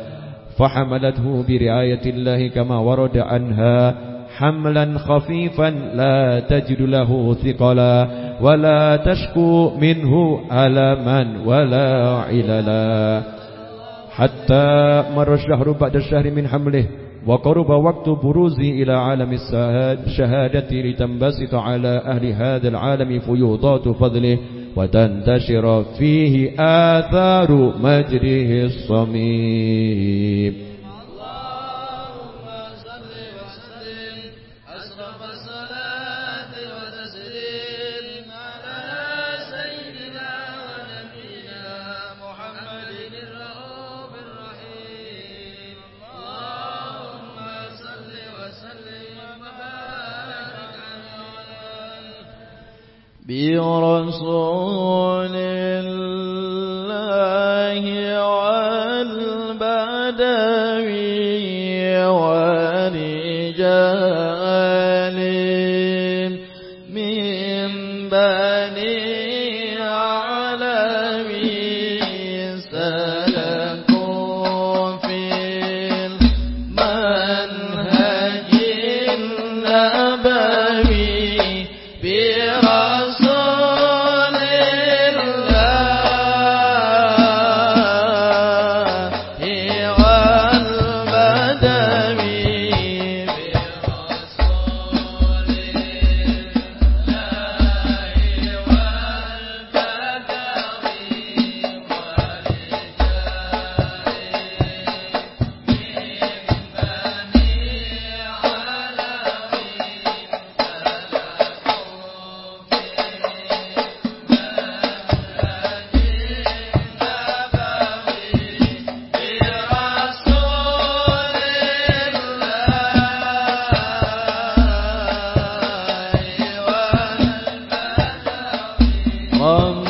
فحملته برعاية الله كما ورد عنها حملا خفيفا لا تجد له ثقلا ولا تشكو منه ألما ولا عللا. حتى مر الشهر بعد الشهر من حمله وقرب وقت بروزه إلى عالم الشهادة لتنبسط على أهل هذا العالم فيوضات فضله وتنتشر فيه آثار مجره الصميم. برسول الله والبدوي ورجال Among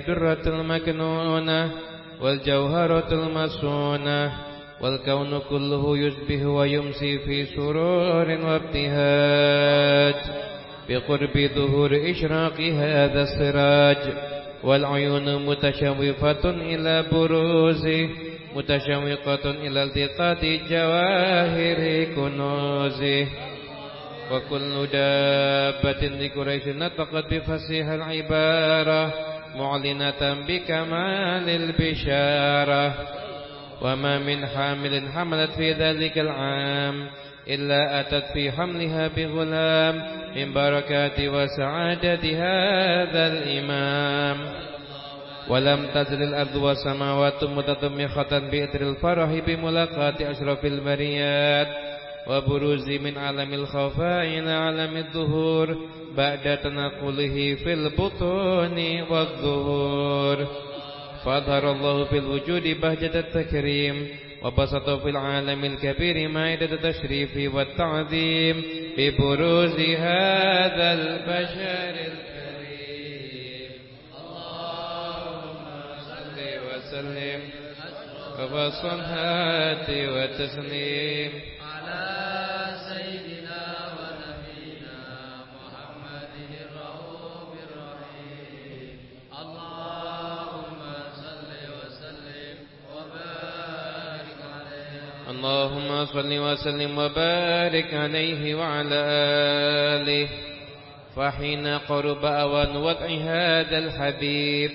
الدرة المكنونة والجوهرة المسونة والكون كله يشبه ويمسي في سرور وابتهاج بقرب ظهور إشراق هذا السراج والعيون متشوفة إلى بروزه متشوقة إلى التقاط جواهر كنوزه وكل دابة لقريش نطقت بفصيح العبارة معلنة بكمال البشارة. وما من حامل حملت في ذلك العام إلا أتت في حملها بغلام من بركات وسعادة هذا الإمام. ولم تزل الأرض والسماوات متضمخة بإثر الفرح بملاقاة أشرف البريات وبروز من عالم الخفاء إلى عالم الظهور بعد تنقله في البطون والظهور. فأظهر الله في الوجود بهجة التكريم وبسط في العالم الكبير مائدة التشريف والتعظيم ببروز هذا البشر الكريم. اللهم صل وسلم وبصلهات وتسليم. اللهم صل وسلم وبارك عليه. وعلى آله. فحين قرب أوان وضع هذا الحبيب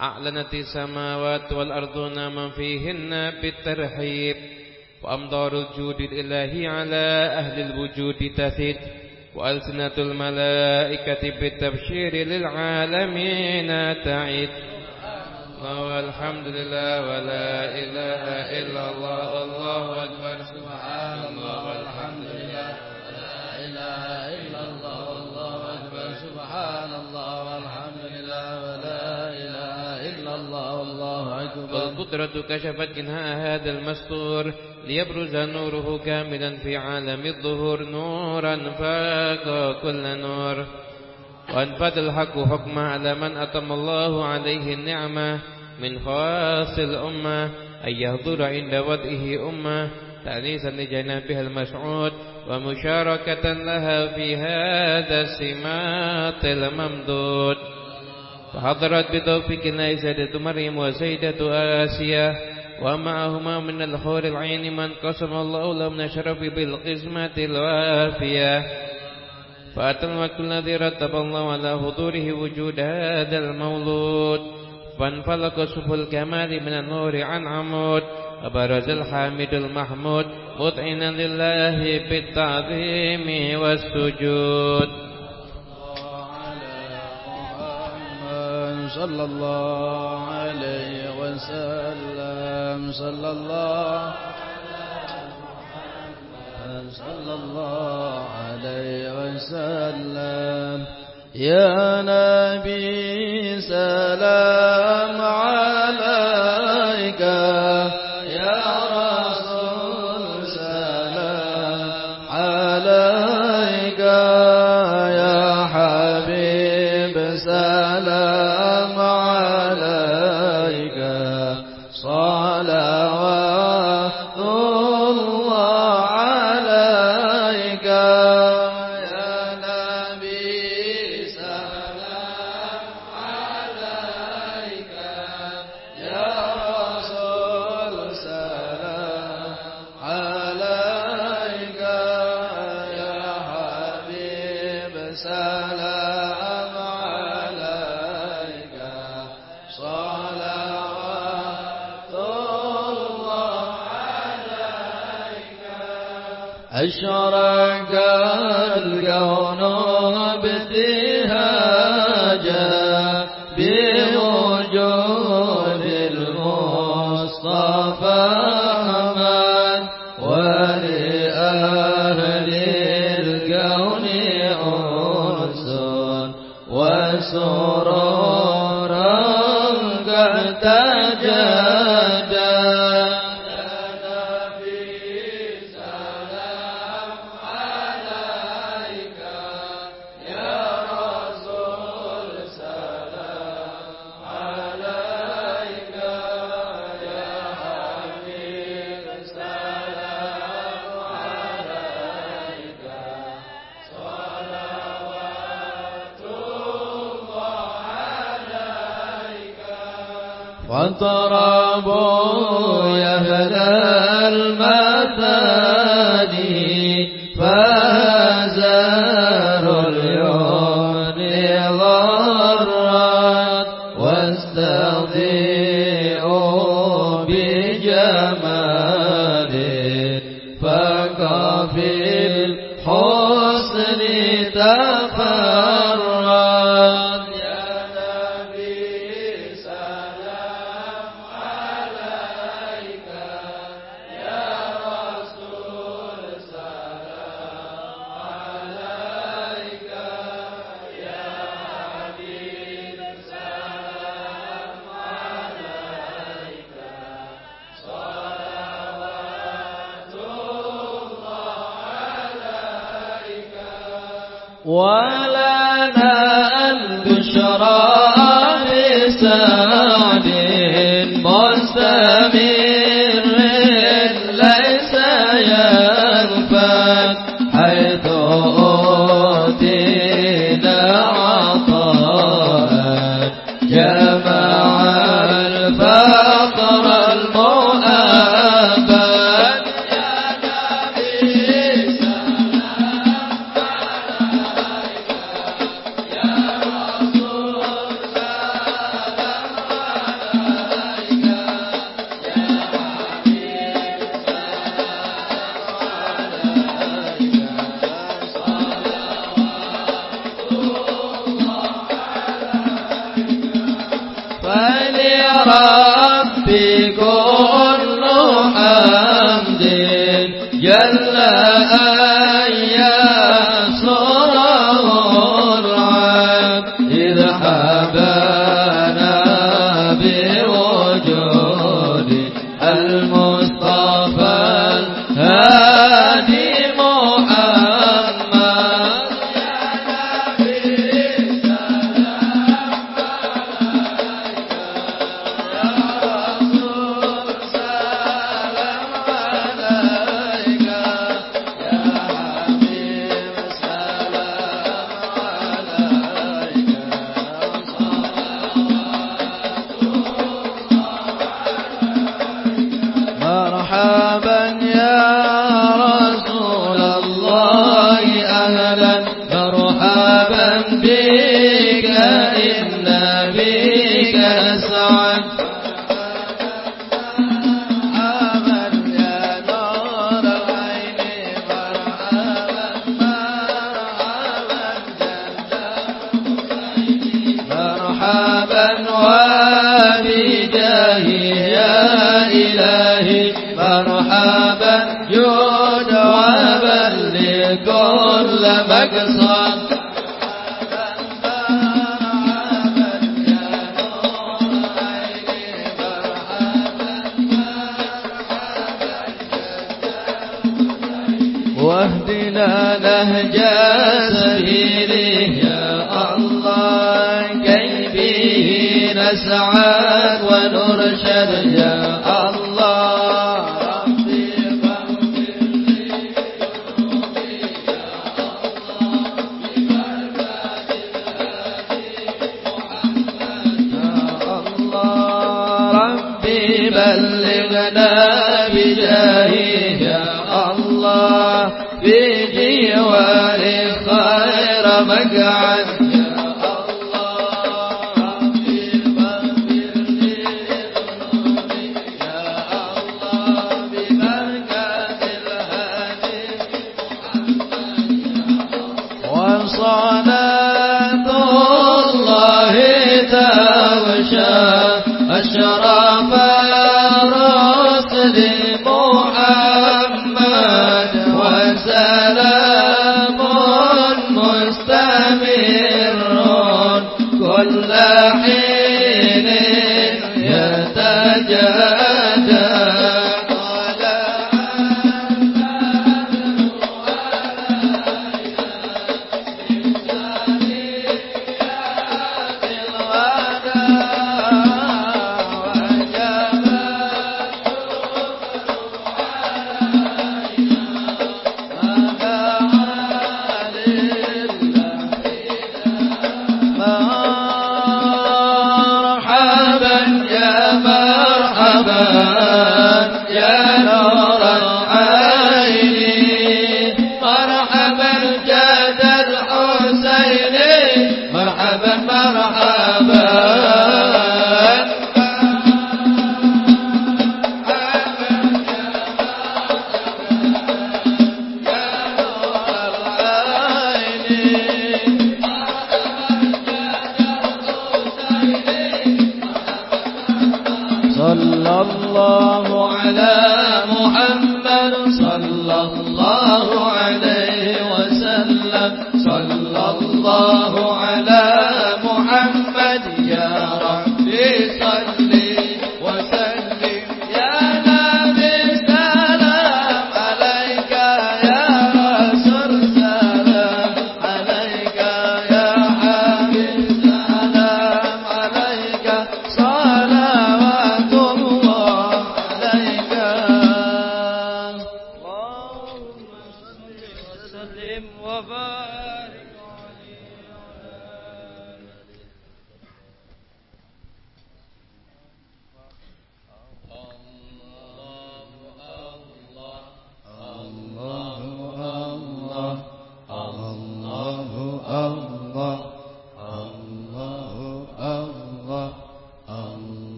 أعلنت السماوات والأرض من فيهن بالترحيب. وأمطار الجود الإلهي على أهل الوجود تثد وألسنة الملائكة بالتبشير للعالمين تعد والحمد لله ولا إله إلا الله الله أكبر سبحان الله والحمد لله لا إله إلا الله والله أكبر سبحان الله والحمد لله ولا إله إلا الله والله أكبر. والقدرة كشفت إنهاء هذا المستور ليبرز نوره كاملا في عالم الظهور. نورا فاق كل نور. وأنفذ الحق حكمه على من أتم الله عليه النعمة من خواص الأمة. أن يهضر عند وضعه أمة. تأنيسا لجنابها المسعود ومشاركة لها في هذا السمات الممدود. فحضرت بتوفيق الله سيدة مريم وسيدة آسيا. ومعهما من الحور العين من قسم الله لهم الشرف بالقسمة الوافية. فأتى الوقت الذي رتب الله على حضوره وجود هذا المولود. فانفلق سبل الكمال من النور عن عمود. وبرز الحامد المحمود مطعنا لله بالتعظيم والسجود. صلى الله عليه وسلم. صلى الله صلى الله عليه وسلم. يا نبي سلام. أشرق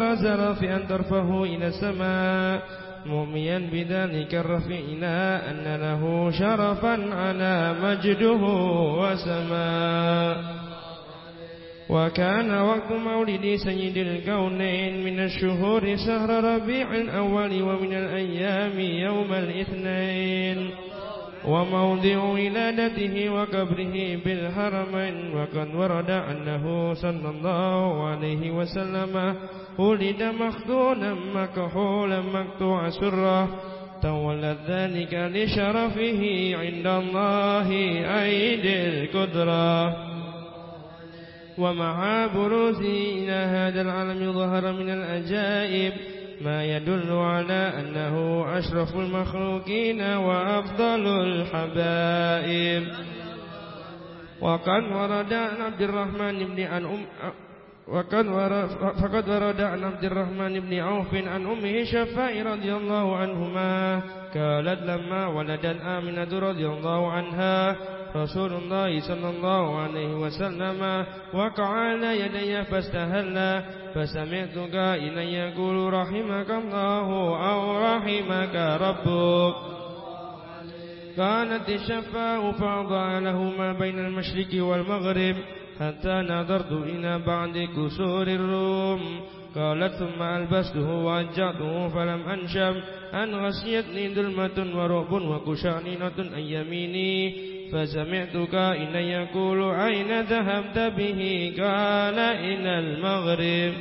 زر زر في أن ترفه إلى السماء مؤميا بذلك الرفينا أن له شرفا على مجده وسماء. وكان وقت مولد سيد الكونين من الشهور شهر ربيع الأول ومن الأيام يوم الاثنين. وموضع ولادته وقبره بالهرمين وقد ورد أنه صلى الله عليه وسلم ولد مخذولا مكحولا مقطوع سره تولى ذلك لشرفه عند الله أيدي القدرة. ومع بروزه إلى هذا العالم ظهر من الأجائب ما يدل على أنه أشرف المخلوقين وأفضل الحبائب. وقد ورد عن عبد الرحمن بن عن أم وقد ورد فقد ورد عن عبد الرحمن بن عوف عن أمه شفاء رضي الله عنهما قالت لما ولدت آمنة رضي الله عنها رسول الله صلى الله عليه وسلم وقع على يدي فاستهل فسمعت قائلا يقول رحمك الله أو رحمك ربك. كانت الشفاء فأضاء له ما بين المشرق والمغرب حتى نظرت إلى بعد كسور الروم. قالت ثم ألبسته وأجعته فلم أنشم أن غشيتني ظلمة ورعب وكشانينة أن يميني. فسمعت كائنا يقول أين ذهبت به؟ قال إلى المغرب.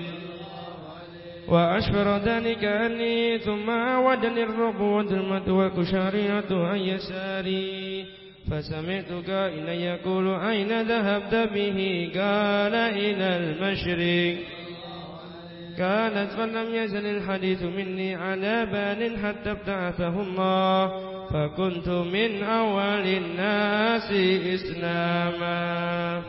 وأشفر ذلك أني ثم عودني الرعب والظلمة والكشارينة عن يساري. فسمعت كائنا يقول أين ذهبت به؟ قال إلى المشرق. كانت فلم يزل الحديث مني على بال حتى ابتعثه الله فكنت من أول الناس إسلاما.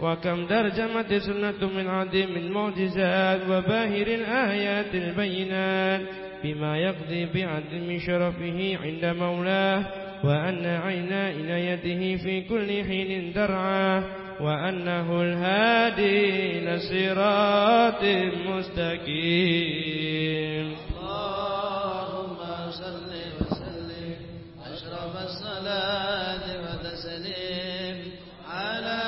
وكم درجمت سنة من عظيم المعجزات وباهر الآيات البينات بما يقضي بعدم شرفه عند مولاه وأن عينا عنايته في كل حين درعاه وأنه الهادي لصراط مستقيم. اللهم صل وسلم أشرف الصلاة وتسليم على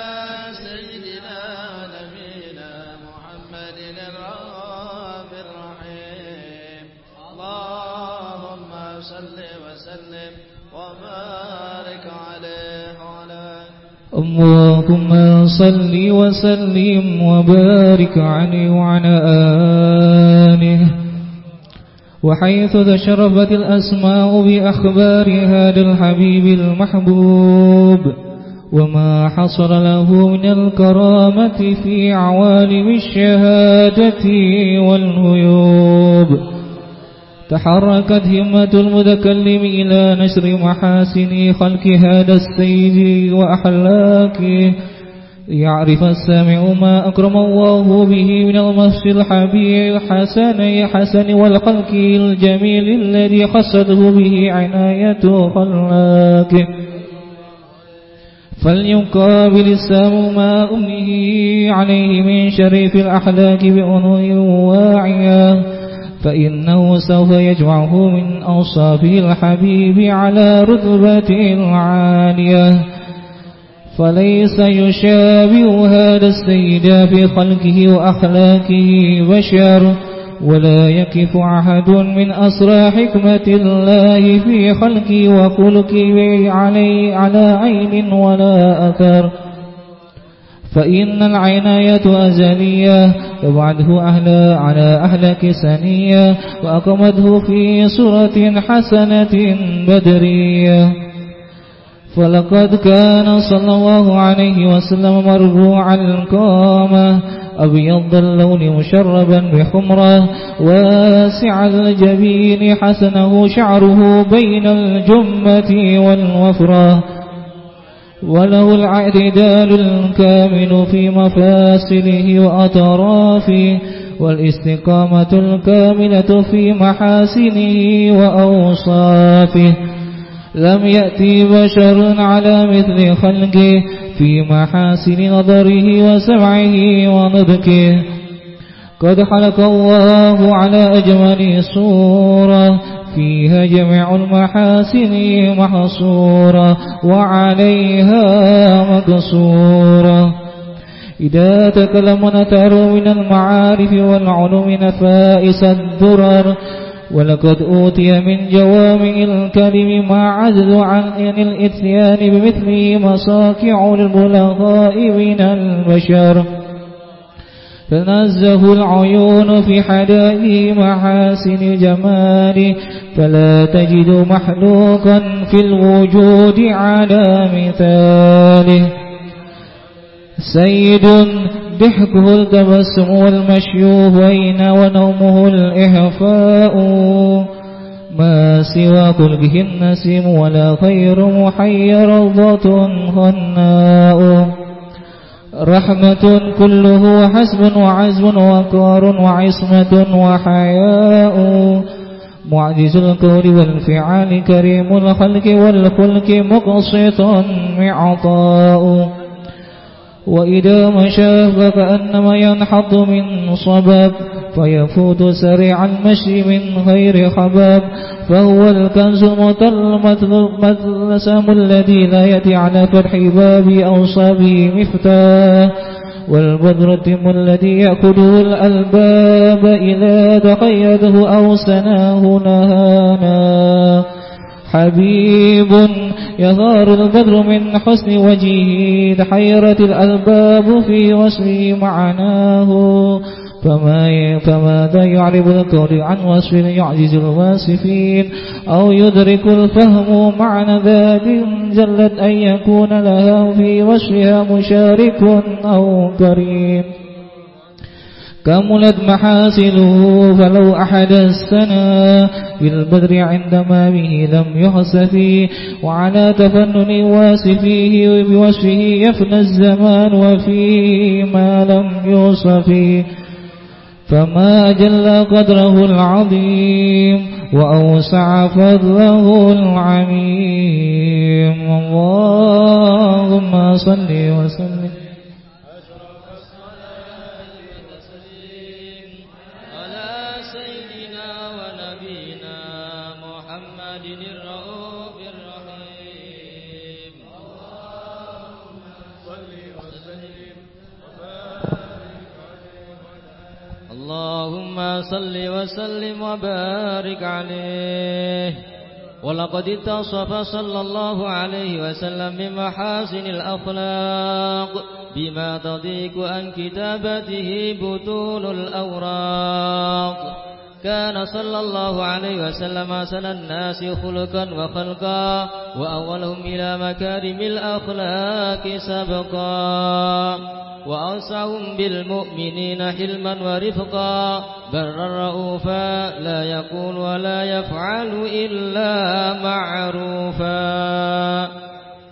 سيدنا ونبينا محمد الرب الرحيم. اللهم صل وسلم وبارك عليه وعلى اللهم صل وسلم وبارك عليه وعلى آله. وحيث تشرفت الأسماء بأخبار هذا الحبيب المحبوب وما حصل له من الكرامة في عوالم الشهادة والغيوب تحركت همة المتكلم إلى نشر محاسن خلق هذا السيد وأحلاكه يعرف السامع ما أكرم الله به من المسجد الحبيب الحسن حسن والخلق الجميل الذي خصته به عناية خلاكه فليقابل السام ما أمه عليه من شريف الأحلاك بأنو واعية فإنه سوف يجمعه من أوصافه الحبيب على رتبة العالية فليس يشابه هذا السيد في خلقه وأخلاقه بشر ولا يكف أحد من أسرى حكمة الله في خلقه وخلقه علي على عين ولا أثر. فإن العناية أزلية وبعده أهل على أهلك سنية وأقمته في صورة حسنة بدرية. فلقد كان صلى الله عليه وسلم مرفوع القامة أبيض اللون مشربا بحمرة واسع الجبين حسنه شعره بين الجمة والوفرة. وله الاعتدال الكامل في مفاصله وأطرافه والاستقامة الكاملة في محاسنه وأوصافه. لم يأتي بشر على مثل خلقه في محاسن نظره وسمعه ونطقه. قد خلق الله على أجمل صورة فيها جميع المحاسن محصورة وعليها مقصورة. إذا تكلم نتر من المعارف والعلوم نفائس الدرر ولقد أوتي من جوامع الكلم ما عجز عن الإتيان بمثله مصاكع البلغاء من البشر. تنزه العيون في حدائه محاسن جماله فلا تجد محلوقا في الوجود على مثاله. سيد ضحكه التبسم والمشي بين ونومه الإحفاء؟ ما سوى كلبه النسيم ولا خير محي روضة هناء رحمة كله حسب وعزم وقار وعصمة وحياء. معجز الكون والفعال كريم الخلق والخلق مقسط معطاء. وإذا مشى فكأنما ينحط من صباب فيفوت سريع المشي من غير خباب فهو الكنز المتلسم الذي لا يأتي على فتح باب أوصابه مفتاح والبدر الذي يأخذه الألباب إذا تقيده أو سناه نهانا حبيب يظهر البدر من حسن وجهه تحيرت الألباب في وصفه معناه. فما فماذا يعرب الكون عن وصف يعجز الواصفين أو يدرك الفهم معنى ذات جلت أن يكون لها في وصفها مشارك أو كريم كملت محاسنه فلو أحد السنة بالبدر عندما به لم يحس وعلى تفنن واسفيه بوصفه يفنى الزمان وفيه ما لم يوصف فما جل قدره العظيم وأوسع فضله العميم. اللهم صل وسلم اللهم صل وسلم وبارك عليه. ولقد اتصف صلى الله عليه وسلم من محاسن الأخلاق بما تضيق عن كتابته بطول الأوراق. كان صلى الله عليه وسلم أحسن الناس خلقا وخلقا وأولهم إلى مكارم الأخلاق سبقا. وأوسعهم بالمؤمنين حلما ورفقا. برا رؤوفا لا يقول ولا يفعل إلا معروفا.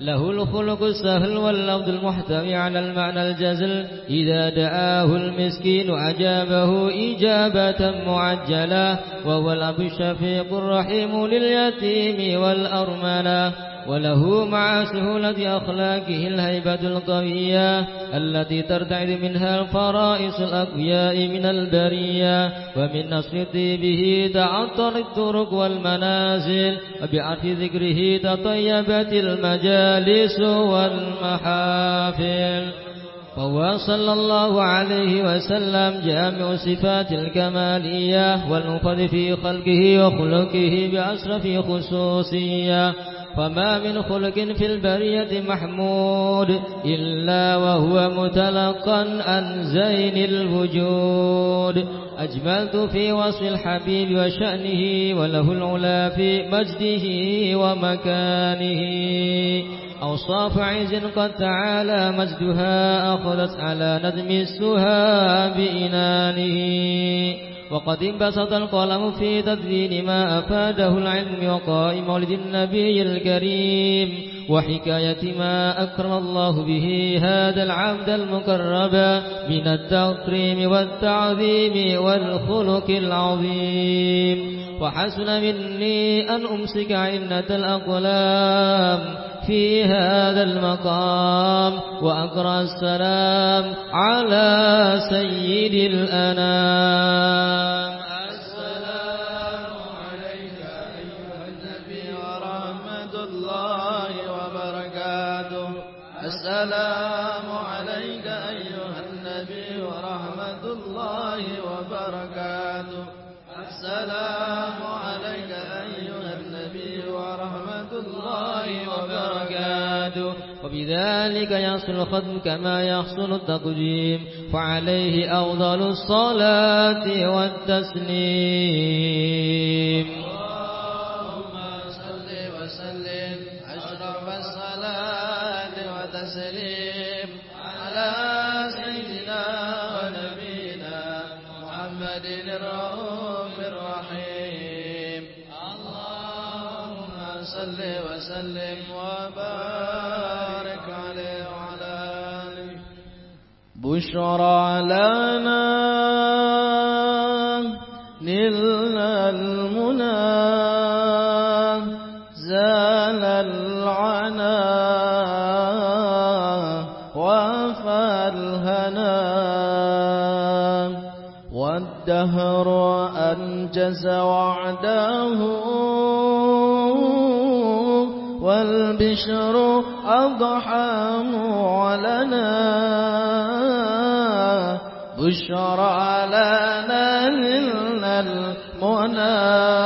له الخلق السهل واللفظ المحتوي على المعنى الجزل. إذا دعاه المسكين أجابه إجابة معجلة وهو الأب الشفيق الرحيم لليتيم والأرملة. وله مع سهولة أخلاقه الهيبة القوية التي ترتعد منها الفرائس الأقوياء من البرية ومن نصر طيبه تعطر الطرق والمنازل وبعرف ذكره تطيبت المجالس والمحافل فهو صلى الله عليه وسلم جامع صفات الكمالية والمفض في خلقه وخلقه بأسرف خصوصية فما من خلق في البرية محمود إلا وهو متلقا عن زين الوجود. أجملت في وصف الحبيب وشأنه وله العلا في مجده ومكانه. أوصاف عز قد تعالى مجدها أخذت على ندم السها بإنانه وقد انبسط القلم في تدوين ما أفاده العلم وقاء مولد النبي الكريم. وحكاية ما أكرم الله به هذا العبد المكرب من التكريم والتعظيم والخلق العظيم. وحسن مني أن أمسك عنة الأقلام في هذا المقام وأقرأ السلام على سيد الأنام. السلام عليك أيها النبي ورحمة الله وبركاته. السلام عليك أيها النبي ورحمة الله وبركاته. وبذلك يحصل الختم كما يحصل التقديم. فعليه أفضل الصلاة والتسليم. وسلم وبارك عليه وعلى بشرى لنا نلنا المنى زال العنا وفى الهنا والدهر أنجز وعده وأرحاموا لنا بشرى لنا من المنى.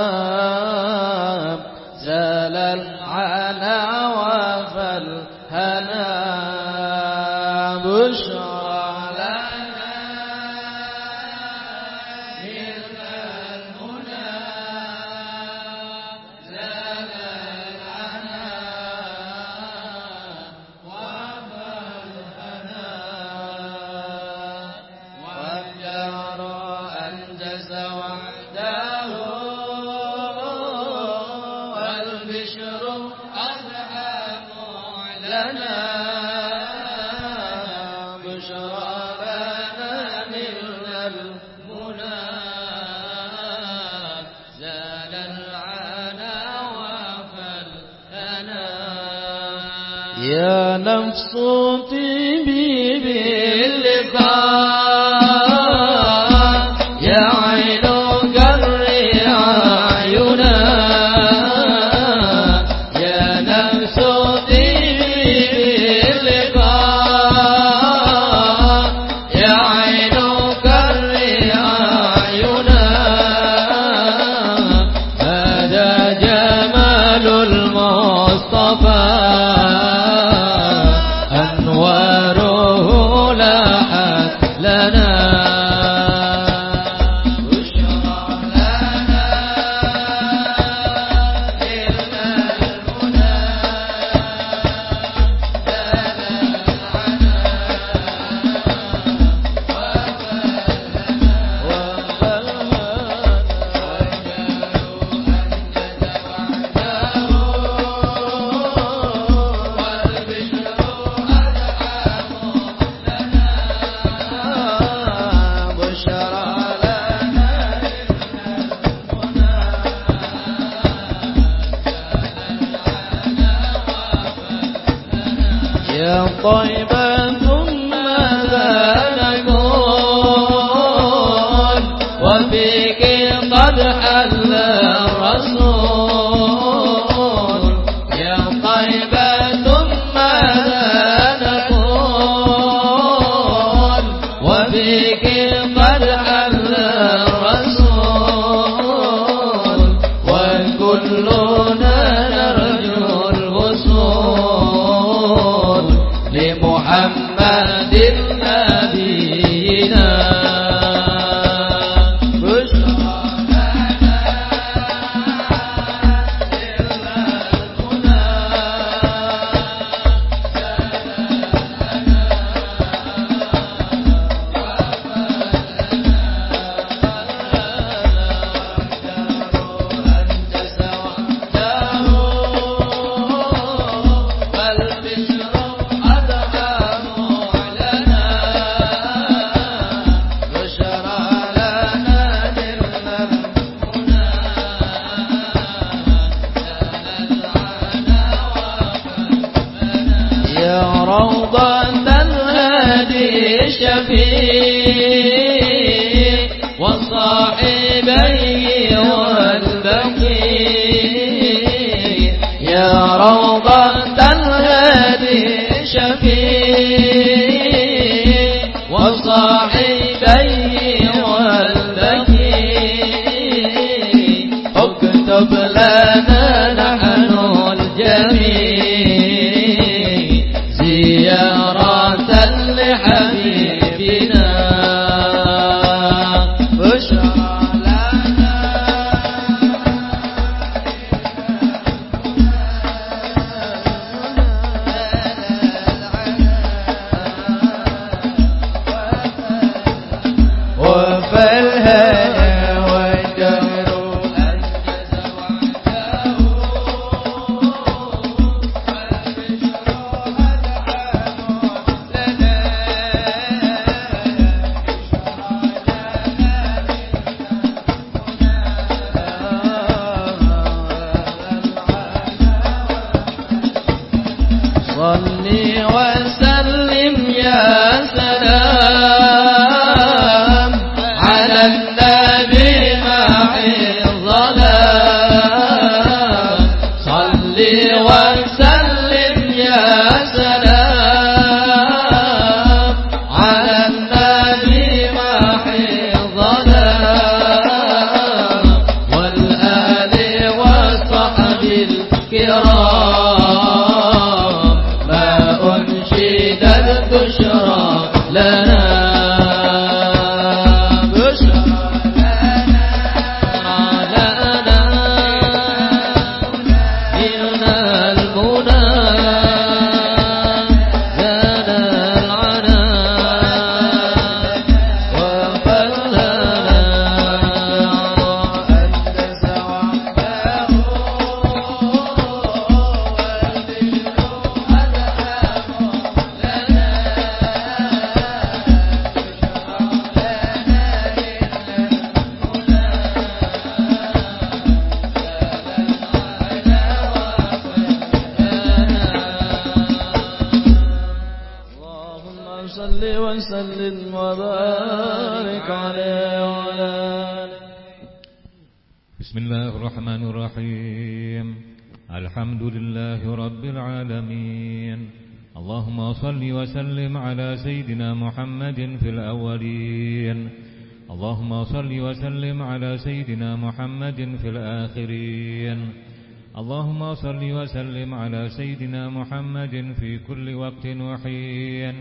وسلم على سيدنا محمد في كل وقت وحين.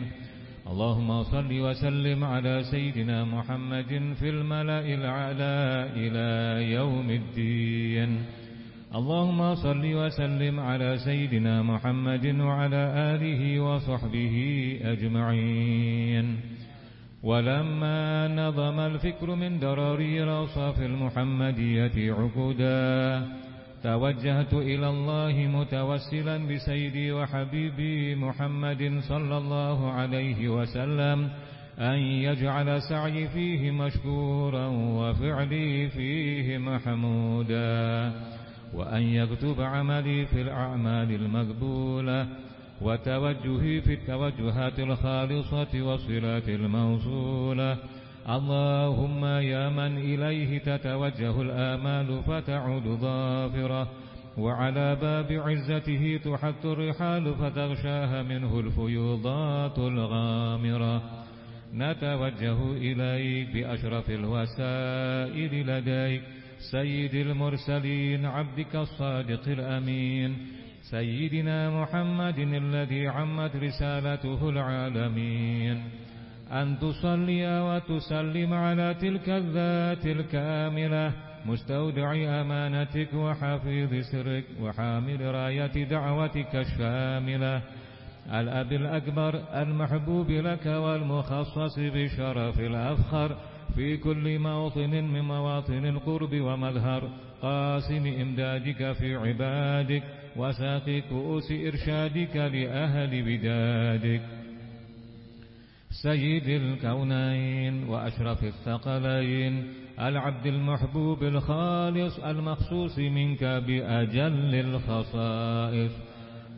اللهم صل وسلم على سيدنا محمد في الملأ الأعلى إلى يوم الدين. اللهم صل وسلم على سيدنا محمد وعلى آله وصحبه أجمعين. ولما نظم الفكر من دراري الأوصاف المحمدية عقودا توجهت إلى الله متوسلا بسيدي وحبيبي محمد صلى الله عليه وسلم أن يجعل سعي فيه مشكورا وفعلي فيه محمودا وأن يكتب عملي في الأعمال المقبولة وتوجهي في التوجهات الخالصة والصلات الموصولة اللهم يا من إليه تتوجه الآمال فتعود ظافرة وعلى باب عزته تحط الرحال فتغشاها منه الفيوضات الغامرة. نتوجه إليك بأشرف الوسائل لديك سيد المرسلين عبدك الصادق الأمين سيدنا محمد الذي عمت رسالته العالمين. أن تصلي وتسلم على تلك الذات الكاملة مستودع أمانتك وحفيظ سرك وحامل راية دعوتك الشاملة. الأب الأكبر المحبوب لك والمخصص بشرف الأفخر في كل موطن من مواطن القرب ومظهر قاسم إمدادك في عبادك وساقي كؤوس إرشادك لأهل بدادك. سيد الكونين وأشرف الثقلين العبد المحبوب الخالص المخصوص منك بأجل الخصائص.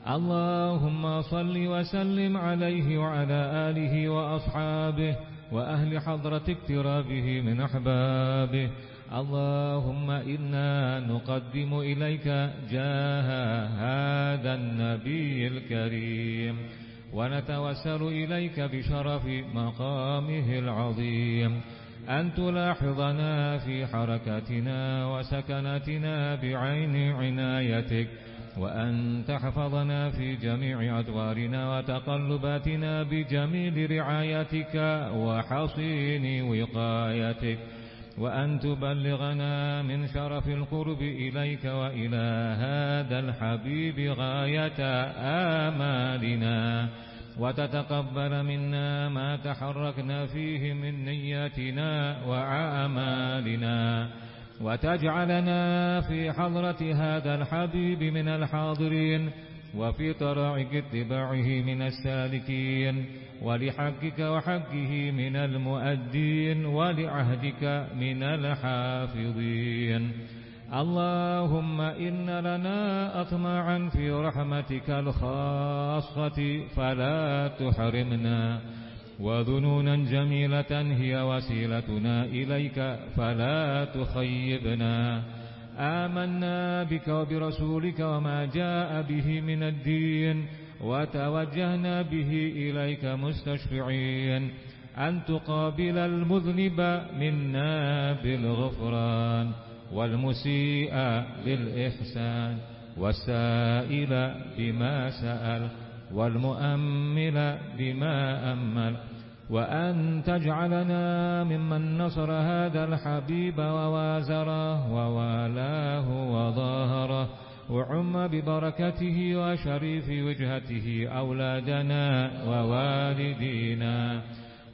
اللهم صل وسلم عليه وعلى آله وأصحابه وأهل حضرة اقترابه من أحبابه. اللهم إنا نقدم إليك جاه هذا النبي الكريم. ونتوسل إليك بشرف مقامه العظيم أن تلاحظنا في حركاتنا وسكناتنا بعين عنايتك وأن تحفظنا في جميع أدوارنا وتقلباتنا بجميل رعايتك وحصين وقايتك. وأن تبلغنا من شرف القرب إليك وإلى هذا الحبيب غاية آمالنا وتتقبل منا ما تحركنا فيه من نياتنا وأعمالنا وتجعلنا في حضرة هذا الحبيب من الحاضرين وفي طرائق اتباعه من السالكين ولحقك وحقه من المؤدين ولعهدك من الحافظين. اللهم إن لنا أطمعا في رحمتك الخاصة فلا تحرمنا. وذنونا جميلة هي وسيلتنا إليك فلا تخيبنا. آمنا بك وبرسولك وما جاء به من الدين وتوجهنا به إليك مستشفعين أن تقابل المذنب منا بالغفران والمسيء بالإحسان والسائل بما سأل والمؤمل بما أمل وأن تجعلنا ممن نصر هذا الحبيب ووازره ووالاه وظاهره وعم ببركته وشريف وجهته أولادنا ووالدينا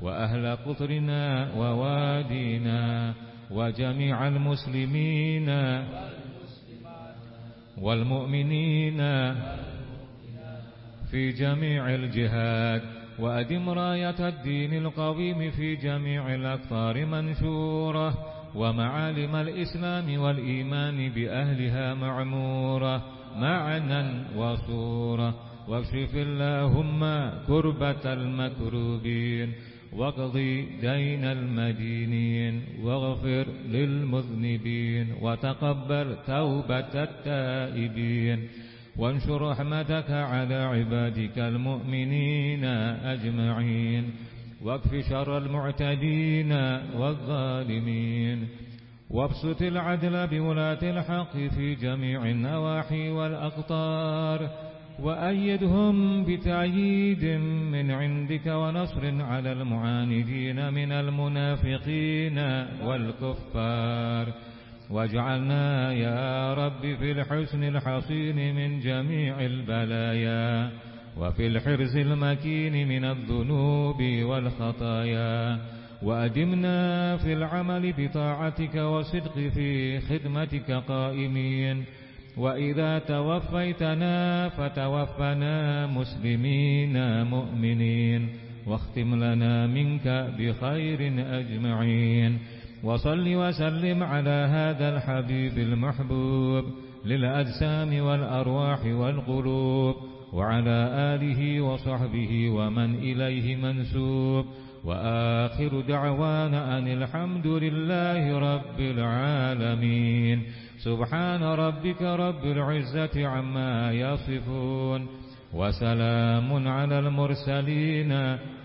وأهل قطرنا ووادينا وجميع المسلمين والمؤمنين في جميع الجهاد. وأدم راية الدين القويم في جميع الأقطار منشورة ومعالم الإسلام والإيمان بأهلها معمورة معنا وصورة. واكشف اللهم كربة المكروبين واقضي دين المدينين واغفر للمذنبين وتقبل توبة التائبين. وانشر رحمتك على عبادك المؤمنين أجمعين. واكف شر المعتدين والظالمين. وابسط العدل بولاة الحق في جميع النواحي والأقطار. وأيدهم بتأييد من عندك ونصر على المعاندين من المنافقين والكفار. واجعلنا يا رب في الحسن الحصين من جميع البلايا وفي الحرز المكين من الذنوب والخطايا وأدمنا في العمل بطاعتك وصدق في خدمتك قائمين وإذا توفيتنا فتوفنا مسلمين مؤمنين واختم لنا منك بخير أجمعين وصل وسلم على هذا الحبيب المحبوب للأجسام والأرواح والقلوب وعلى آله وصحبه ومن إليه منسوب. وآخر دعوانا أن الحمد لله رب العالمين. سبحان ربك رب العزة عما يصفون. وسلام على المرسلين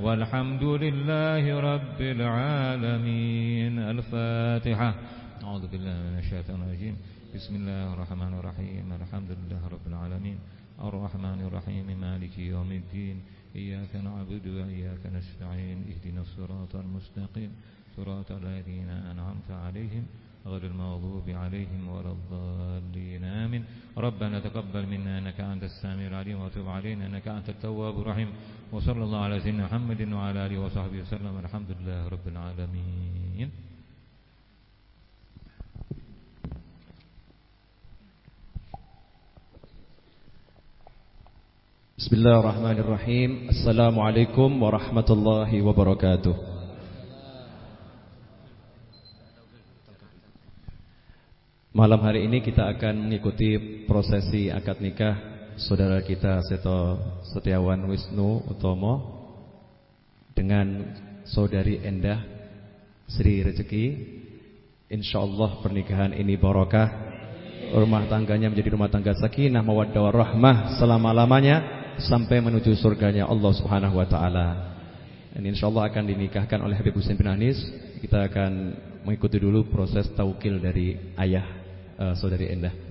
والحمد لله رب العالمين. الفاتحة. أعوذ بالله من الشيطان الرجيم. بسم الله الرحمن الرحيم. الحمد لله رب العالمين. الرحمن الرحيم. مالك يوم الدين. إياك نعبد وإياك نستعين. اهدنا الصراط المستقيم. صراط الذين أنعمت عليهم غير المغضوب عليهم ولا الضالين. آمين. ربنا تقبل منا إنك أنت السامع العليم وتب علينا إنك أنت التواب الرحيم. وصلى الله على سيدنا محمد وعلى آله وصحبه وسلم. الحمد لله رب العالمين. بسم الله الرحمن الرحيم. السلام عليكم ورحمة الله وبركاته. Malam hari ini kita akan mengikuti prosesi akad nikah saudara kita Seto Setiawan Wisnu Utomo dengan saudari Endah Sri Rezeki. Insyaallah pernikahan ini barokah. Rumah tangganya menjadi rumah tangga sakinah mawaddah warahmah selama-lamanya sampai menuju surganya Allah Subhanahu wa taala. Dan insyaallah akan dinikahkan oleh Habib Husain bin Anis. Kita akan mengikuti dulu proses taukil dari ayah uh, saudari Endah.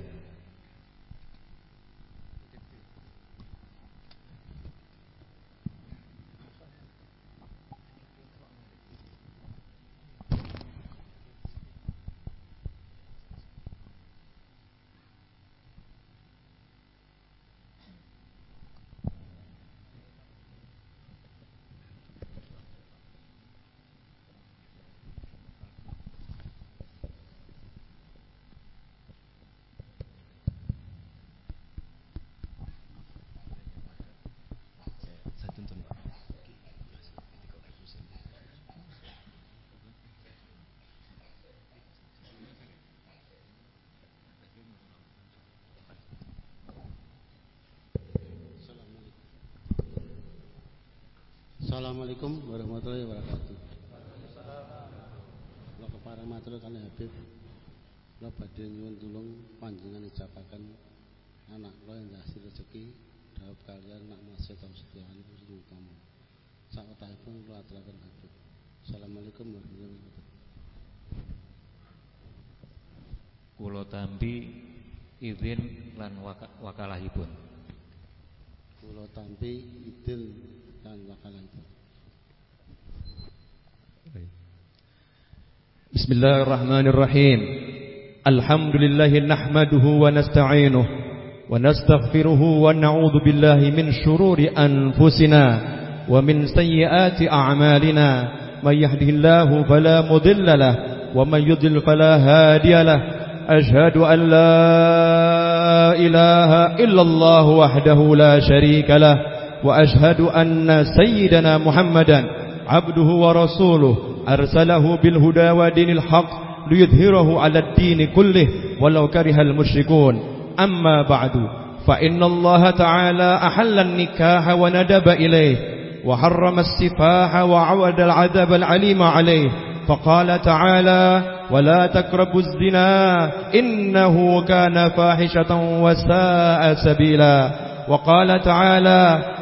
Habib. Kula badhe nyuwun tulung panjenengan ijabaken anak kula yang hasil rezeki dawuh kalian nak masih tahu setiaan sing kamu. Sawetahipun kula aturaken Habib. Assalamualaikum warahmatullahi wabarakatuh. Kulo tampi izin lan waka, wakalahipun. Kula tampi idin lan wakalahipun. بسم الله الرحمن الرحيم. الحمد لله نحمده ونستعينه ونستغفره ونعوذ بالله من شرور أنفسنا ومن سيئات أعمالنا. من يهده الله فلا مضل له ومن يضل فلا هادي له. أشهد أن لا إله إلا الله وحده لا شريك له. وأشهد أن سيدنا محمدا عبده ورسوله. أرسله بالهدى ودين الحق ليظهره على الدين كله ولو كره المشركون. أما بعد فإن الله تعالى أحل النكاح وندب إليه وحرم السفاح وعود العذاب العليم عليه. فقال تعالى ولا تقربوا الزنا إنه كان فاحشة وساء سبيلا. وقال تعالى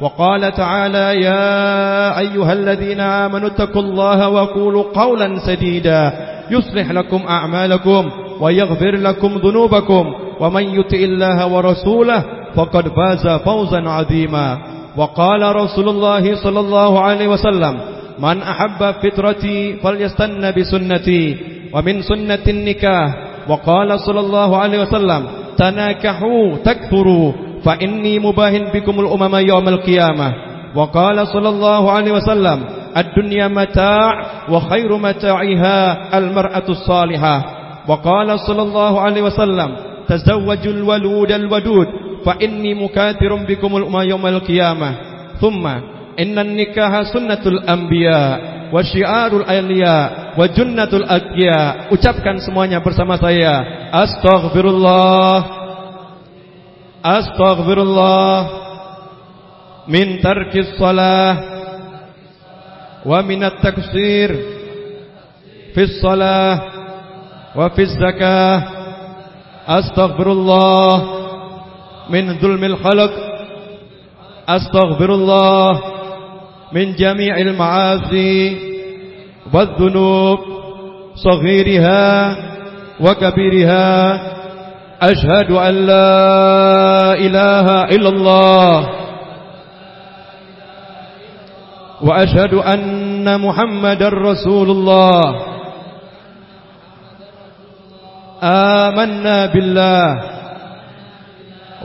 وقال تعالى يا أيها الذين آمنوا اتقوا الله وقولوا قولا سديدا يصلح لكم أعمالكم ويغفر لكم ذنوبكم ومن يطع الله ورسوله فقد فاز فوزا عظيما وقال رسول الله صلى الله عليه وسلم من أحب فطرتي فليستن بسنتي ومن سنة النكاح وقال صلى الله عليه وسلم تناكحوا تكثروا fa inni mubahin bikumul umama yaumal qiyamah. Wa qala sallallahu alaihi wasallam ad-dunya mata' wa khairu mata'iha al-mar'atu salihah wa qala sallallahu alaihi wasallam tazawwajul walud al-wadud. Fa inni mukathirun bikumul umama qiyamah. Thumma inna nikaha sunnatul anbiya' wa syiarul aliya wa junnatul aqya ucapkan semuanya bersama saya astaghfirullah. أستغفر الله من ترك الصلاة ومن التكسير في الصلاة وفي الزكاة. أستغفر الله من ظلم الخلق. أستغفر الله من جميع المعاصي والذنوب صغيرها وكبيرها. أشهد أن لا إله إلا الله وأشهد أن محمد رسول الله. آمنا بالله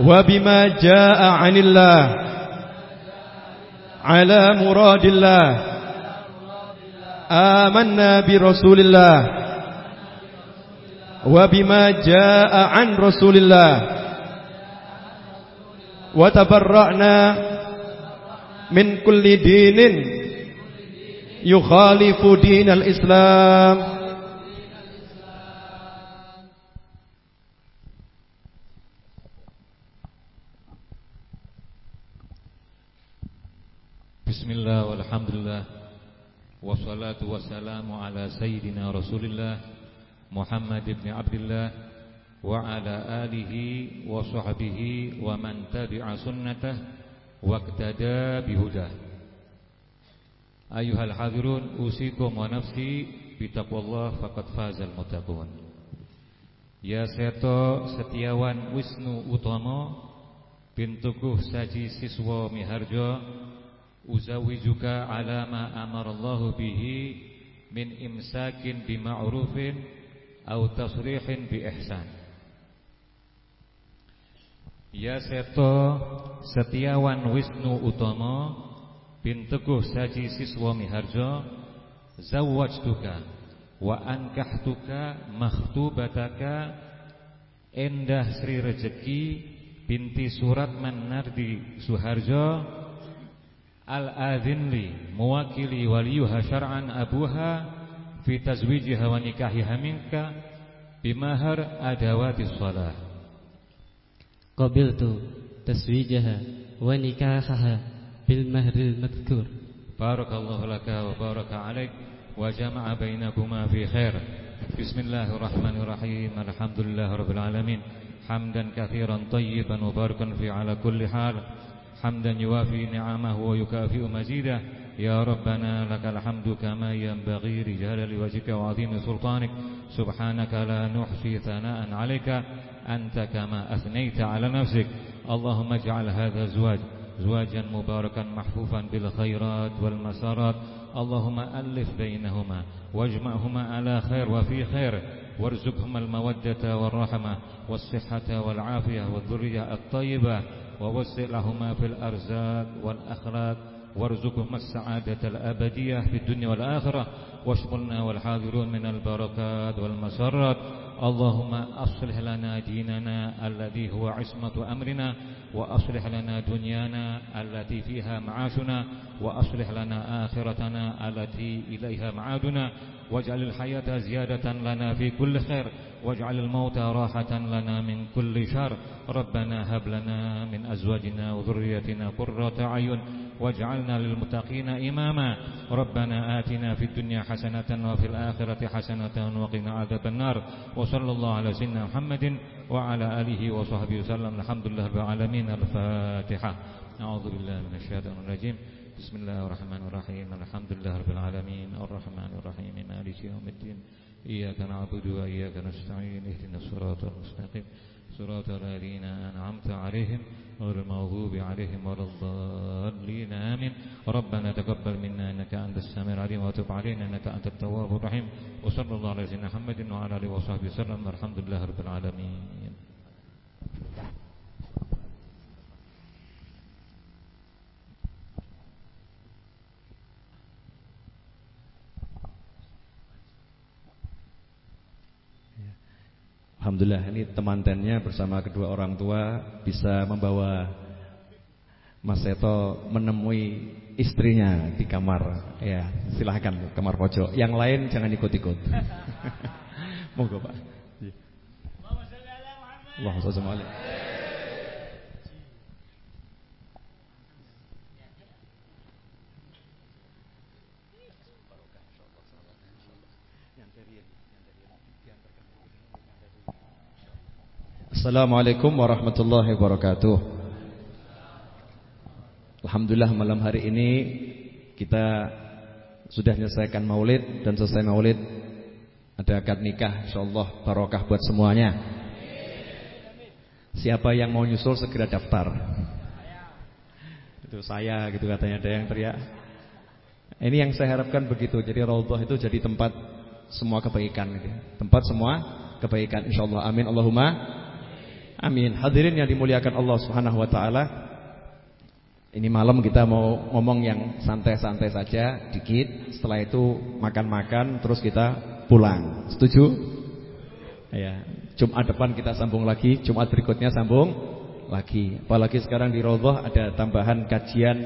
وبما جاء عن الله على مراد الله. آمنا برسول الله. وبما جاء عن رسول الله. وتبرعنا من كل دين يخالف دين الإسلام. بسم الله والحمد لله والصلاة والسلام على سيدنا رسول الله. Muhammad ibn Abdullah Wa ala alihi wa sahbihi Wa man tabi'a sunnatah Wa qtada bihudah. Ayuhal hadirun Usikum wa nafsi Bitaqwallah faqad fazal mutaqun Ya seto setiawan Wisnu Utomo Bintukuh saji siswa miharjo Uzawijuka ala ma amarallahu bihi min imsakin bima'rufin au tasrihin bi ihsan. Ya seto Setiawan Wisnu Utomo bin Teguh Saji Siswa Miharjo zawwajtuka wa ankahtuka makhtubataka Endah Sri Rezeki binti Surat Manardi Suharjo Al-Adhinli Mewakili waliyuha syar'an abuha Fi tazwijiha wa nikahiha minka Bimahar adawati salah Qabiltu taswijaha wa nikahaha bil mahril madhkur Barakallahu laka wa baraka alaik Wa jama'a bainakuma fi khair Bismillahirrahmanirrahim Alhamdulillah Rabbil Alamin Hamdan kathiran tayyiban mubarakan fi ala kulli hal Hamdan yuwafi ni'amahu wa yukafi'u يا ربنا لك الحمد كما ينبغي رجال لوجهك وعظيم سلطانك. سبحانك لا نحصي ثناء عليك أنت كما أثنيت على نفسك. اللهم اجعل هذا الزواج زواجا مباركا محفوفا بالخيرات والمسارات اللهم ألف بينهما واجمعهما على خير وفي خير. وارزقهما المودة والرحمة والصحة والعافية والذرية الطيبة ووسع لهما في الأرزاق والأخلاق. وارزقهما السعادة الأبدية في الدنيا والآخرة. واشغلنا والحاضرون من البركات والمسرات. اللهم أصلح لنا ديننا الذي هو عصمة أمرنا وأصلح لنا دنيانا التي فيها معاشنا وأصلح لنا آخرتنا التي إليها معادنا. واجعل الحياة زيادة لنا في كل خير. واجعل الموت راحة لنا من كل شر. ربنا هب لنا من أزواجنا وذريتنا قرة أعين واجعلنا للمتقين إماما. ربنا آتنا في الدنيا حسنة وفي الآخرة حسنة وقنا عذاب النار. وصلى الله على سيدنا محمد وعلى آله وصحبه وسلم. الحمد لله رب العالمين. الفاتحة. أعوذ بالله من الشيطان الرجيم. بسم الله الرحمن الرحيم. الحمد لله رب العالمين. الرحمن الرحيم. مالك يوم الدين. إياك نعبد وإياك نستعين اهدنا الصراط المستقيم. صراط الذين أنعمت عليهم غير المغضوب عليهم ولا الضالين. آمين. ربنا تقبل منا إنك أنت السميع العليم وتب علينا إنك أنت التواب الرحيم. وصلى الله على سيدنا محمد وعلى آله وصحبه وسلم. الحمد لله رب العالمين. Alhamdulillah ini temantennya bersama kedua orang tua bisa membawa Mas Seto menemui istrinya di kamar. Ya, silahkan kamar pojok. Yang lain jangan ikut-ikut. Monggo, Pak. Allahumma shalli ala Assalamualaikum warahmatullahi wabarakatuh. Alhamdulillah malam hari ini Kita sudah menyelesaikan maulid Dan selesai maulid. Ada akad nikah InsyaAllah barokah buat semuanya. Siapa yang mau nyusul segera daftar. Itu saya gitu katanya Ada yang teriak. Ini yang saya harapkan begitu Jadi Raudhah itu jadi tempat semua kebaikan gitu. Tempat semua kebaikan InsyaAllah. Amin. Allahumma Amin. Hadirin yang dimuliakan Allah Subhanahu wa taala. Ini malam kita mau ngomong yang santai-santai saja dikit, setelah itu makan-makan terus kita pulang. Setuju? Ya. Jumat depan kita sambung lagi, Jumat berikutnya sambung lagi. Apalagi sekarang di Raudhah ada tambahan kajian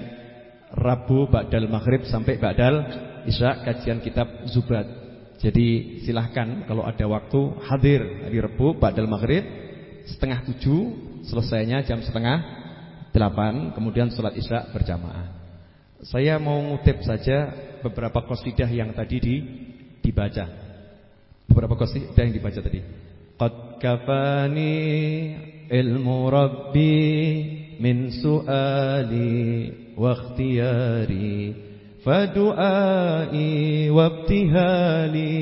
Rabu ba'dal maghrib sampai ba'dal Isya kajian kitab Zubat. Jadi silahkan kalau ada waktu hadir hari Rabu ba'dal maghrib setengah tujuh selesainya jam setengah delapan kemudian sholat isya berjamaah. Saya mau ngutip saja beberapa qasidah yang tadi di, dibaca. Beberapa qasidah yang dibaca tadi. Qad kafani ilmu rabbi min su'ali wa ikhtiyari wa ibtihali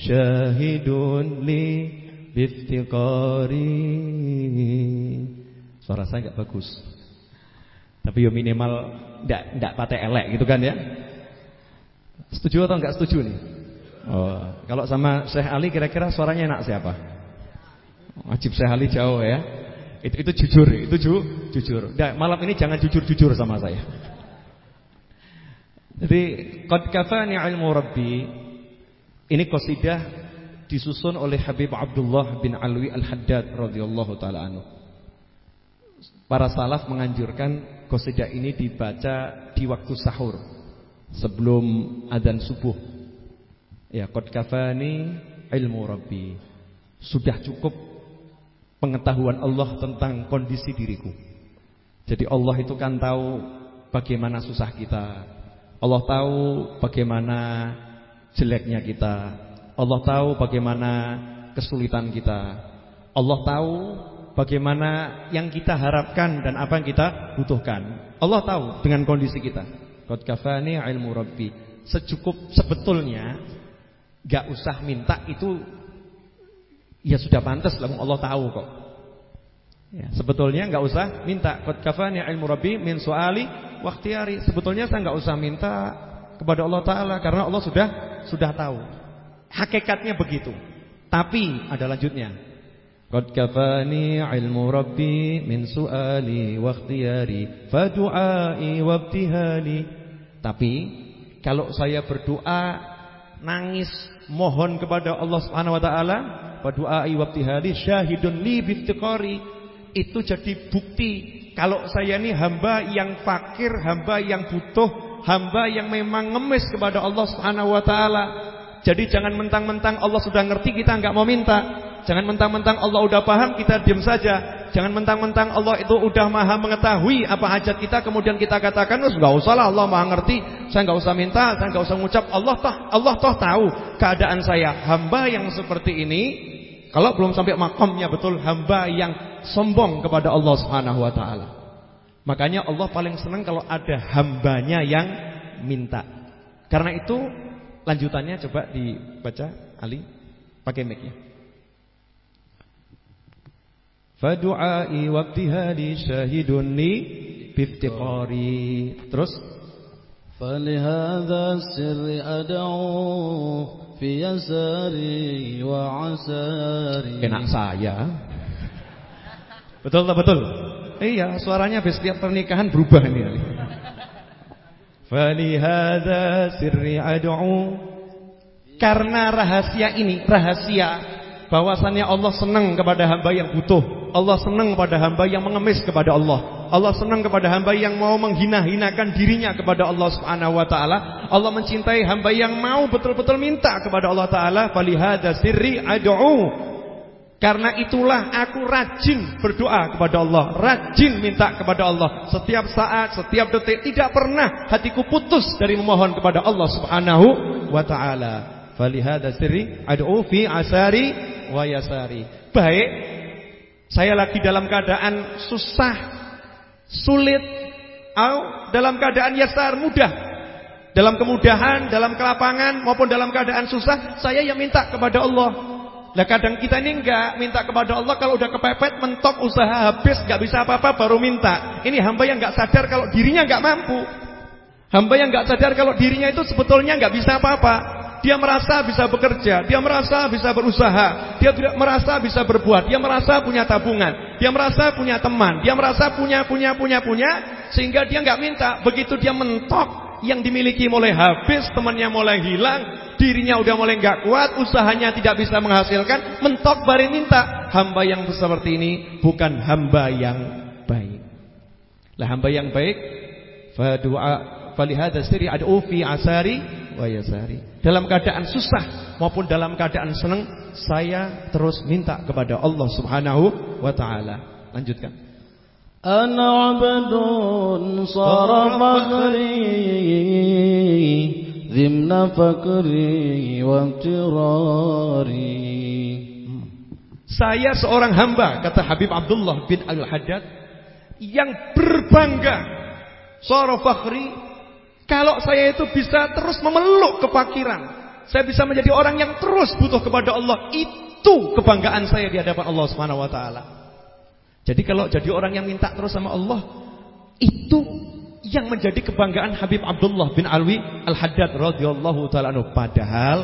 syahidun li biftiqari. Suara saya enggak bagus. Tapi yo minimal enggak enggak pakai elek gitu kan ya. Setuju atau enggak setuju nih? Oh, kalau sama Syekh Ali kira-kira suaranya enak siapa? Wajib Syekh Ali jauh ya. Itu itu jujur, itu ju, jujur. Nah, malam ini jangan jujur-jujur sama saya. Jadi qad kafani ilmu rabbi ini qasidah disusun oleh Habib Abdullah bin Alwi Al-Haddad radhiyallahu taala anhu. Para salaf menganjurkan qasidah ini dibaca di waktu sahur sebelum adzan subuh. Ya, qad kafani ilmu rabbi. Sudah cukup pengetahuan Allah tentang kondisi diriku. Jadi Allah itu kan tahu bagaimana susah kita, Allah tahu bagaimana jeleknya kita. Allah tahu bagaimana kesulitan kita. Allah tahu bagaimana yang kita harapkan dan apa yang kita butuhkan. Allah tahu dengan kondisi kita. Qad kafani ilmu rabbi. Secukup sebetulnya gak usah minta itu ya sudah pantas lah Allah tahu kok. Ya, sebetulnya nggak usah minta. Qad kafani ilmu rabbi min suali waktiari. Sebetulnya saya nggak usah minta kepada Allah taala karena Allah sudah sudah tahu. Hakikatnya begitu. Tapi ada lanjutnya. Qad kafani ilmu rabbi min suali waktiari fa du'ai wabtihali. Tapi kalau saya berdoa nangis mohon kepada Allah Subhanahu wa taala fa du'ai wabtihali syahidun li biftiqari itu jadi bukti kalau saya ini hamba yang fakir, hamba yang butuh, hamba yang memang ngemis kepada Allah Subhanahu wa taala. Jadi jangan mentang-mentang Allah sudah ngerti kita nggak mau minta. Jangan mentang-mentang Allah udah paham kita diam saja. Jangan mentang-mentang Allah itu udah maha mengetahui apa hajat kita kemudian kita katakan nggak usah lah Allah maha ngerti. Saya nggak usah minta, saya nggak usah mengucap Allah toh Allah toh tahu keadaan saya. Hamba yang seperti ini kalau belum sampai makomnya betul hamba yang sombong kepada Allah Subhanahu wa taala. Makanya Allah paling senang kalau ada hambanya yang minta. Karena itu lanjutannya coba dibaca Ali pakai mic-nya. Fadu'ai wabtihali syahidun li biftiqari. Terus فلهذا السر أدعو في يساري وعساري Enak saya Betul tak betul? Iya, suaranya habis setiap pernikahan berubah ini. Falihada sirri ad'u karena rahasia ini, rahasia bahwasannya Allah senang kepada hamba yang butuh. Allah senang kepada hamba yang mengemis kepada Allah. Allah senang kepada hamba yang mau menghina-hinakan dirinya kepada Allah Subhanahu wa taala. Allah mencintai hamba yang mau betul-betul minta kepada Allah taala. Falihada sirri ad'u karena itulah aku rajin berdoa kepada Allah, rajin minta kepada Allah setiap saat, setiap detik, tidak pernah hatiku putus dari memohon kepada Allah Subhanahu wa taala. Falihada sirri ad'u fi asari wa yasari. Baik, saya lagi dalam keadaan susah, sulit, atau dalam keadaan yasar mudah. Dalam kemudahan, dalam kelapangan maupun dalam keadaan susah, saya yang minta kepada Allah. Lah kadang kita ini enggak minta kepada Allah kalau udah kepepet mentok usaha habis enggak bisa apa-apa baru minta. Ini hamba yang enggak sadar kalau dirinya enggak mampu. Hamba yang enggak sadar kalau dirinya itu sebetulnya enggak bisa apa-apa. Dia merasa bisa bekerja, dia merasa bisa berusaha, dia tidak merasa bisa berbuat, dia merasa punya tabungan, dia merasa punya teman, dia merasa punya punya punya punya sehingga dia enggak minta. Begitu dia mentok yang dimiliki mulai habis, temannya mulai hilang, dirinya udah mulai nggak kuat, usahanya tidak bisa menghasilkan, mentok bari minta. Hamba yang seperti ini bukan hamba yang baik. Lah hamba yang baik fa du'a falihada siri ad'u fi asari wa. Dalam keadaan susah maupun dalam keadaan senang, saya terus minta kepada Allah Subhanahu wa taala. Lanjutkan. Ana 'abdun sara ضمن فكري واغتراري Saya seorang hamba kata Habib Abdullah bin Al-Haddad yang berbangga Soro fakhri kalau saya itu bisa terus memeluk kefakiran saya bisa menjadi orang yang terus butuh kepada Allah itu kebanggaan saya di hadapan Allah Subhanahu wa taala jadi kalau jadi orang yang minta terus sama Allah itu yang menjadi kebanggaan Habib Abdullah bin Alwi Al-Haddad radhiyallahu taala Padahal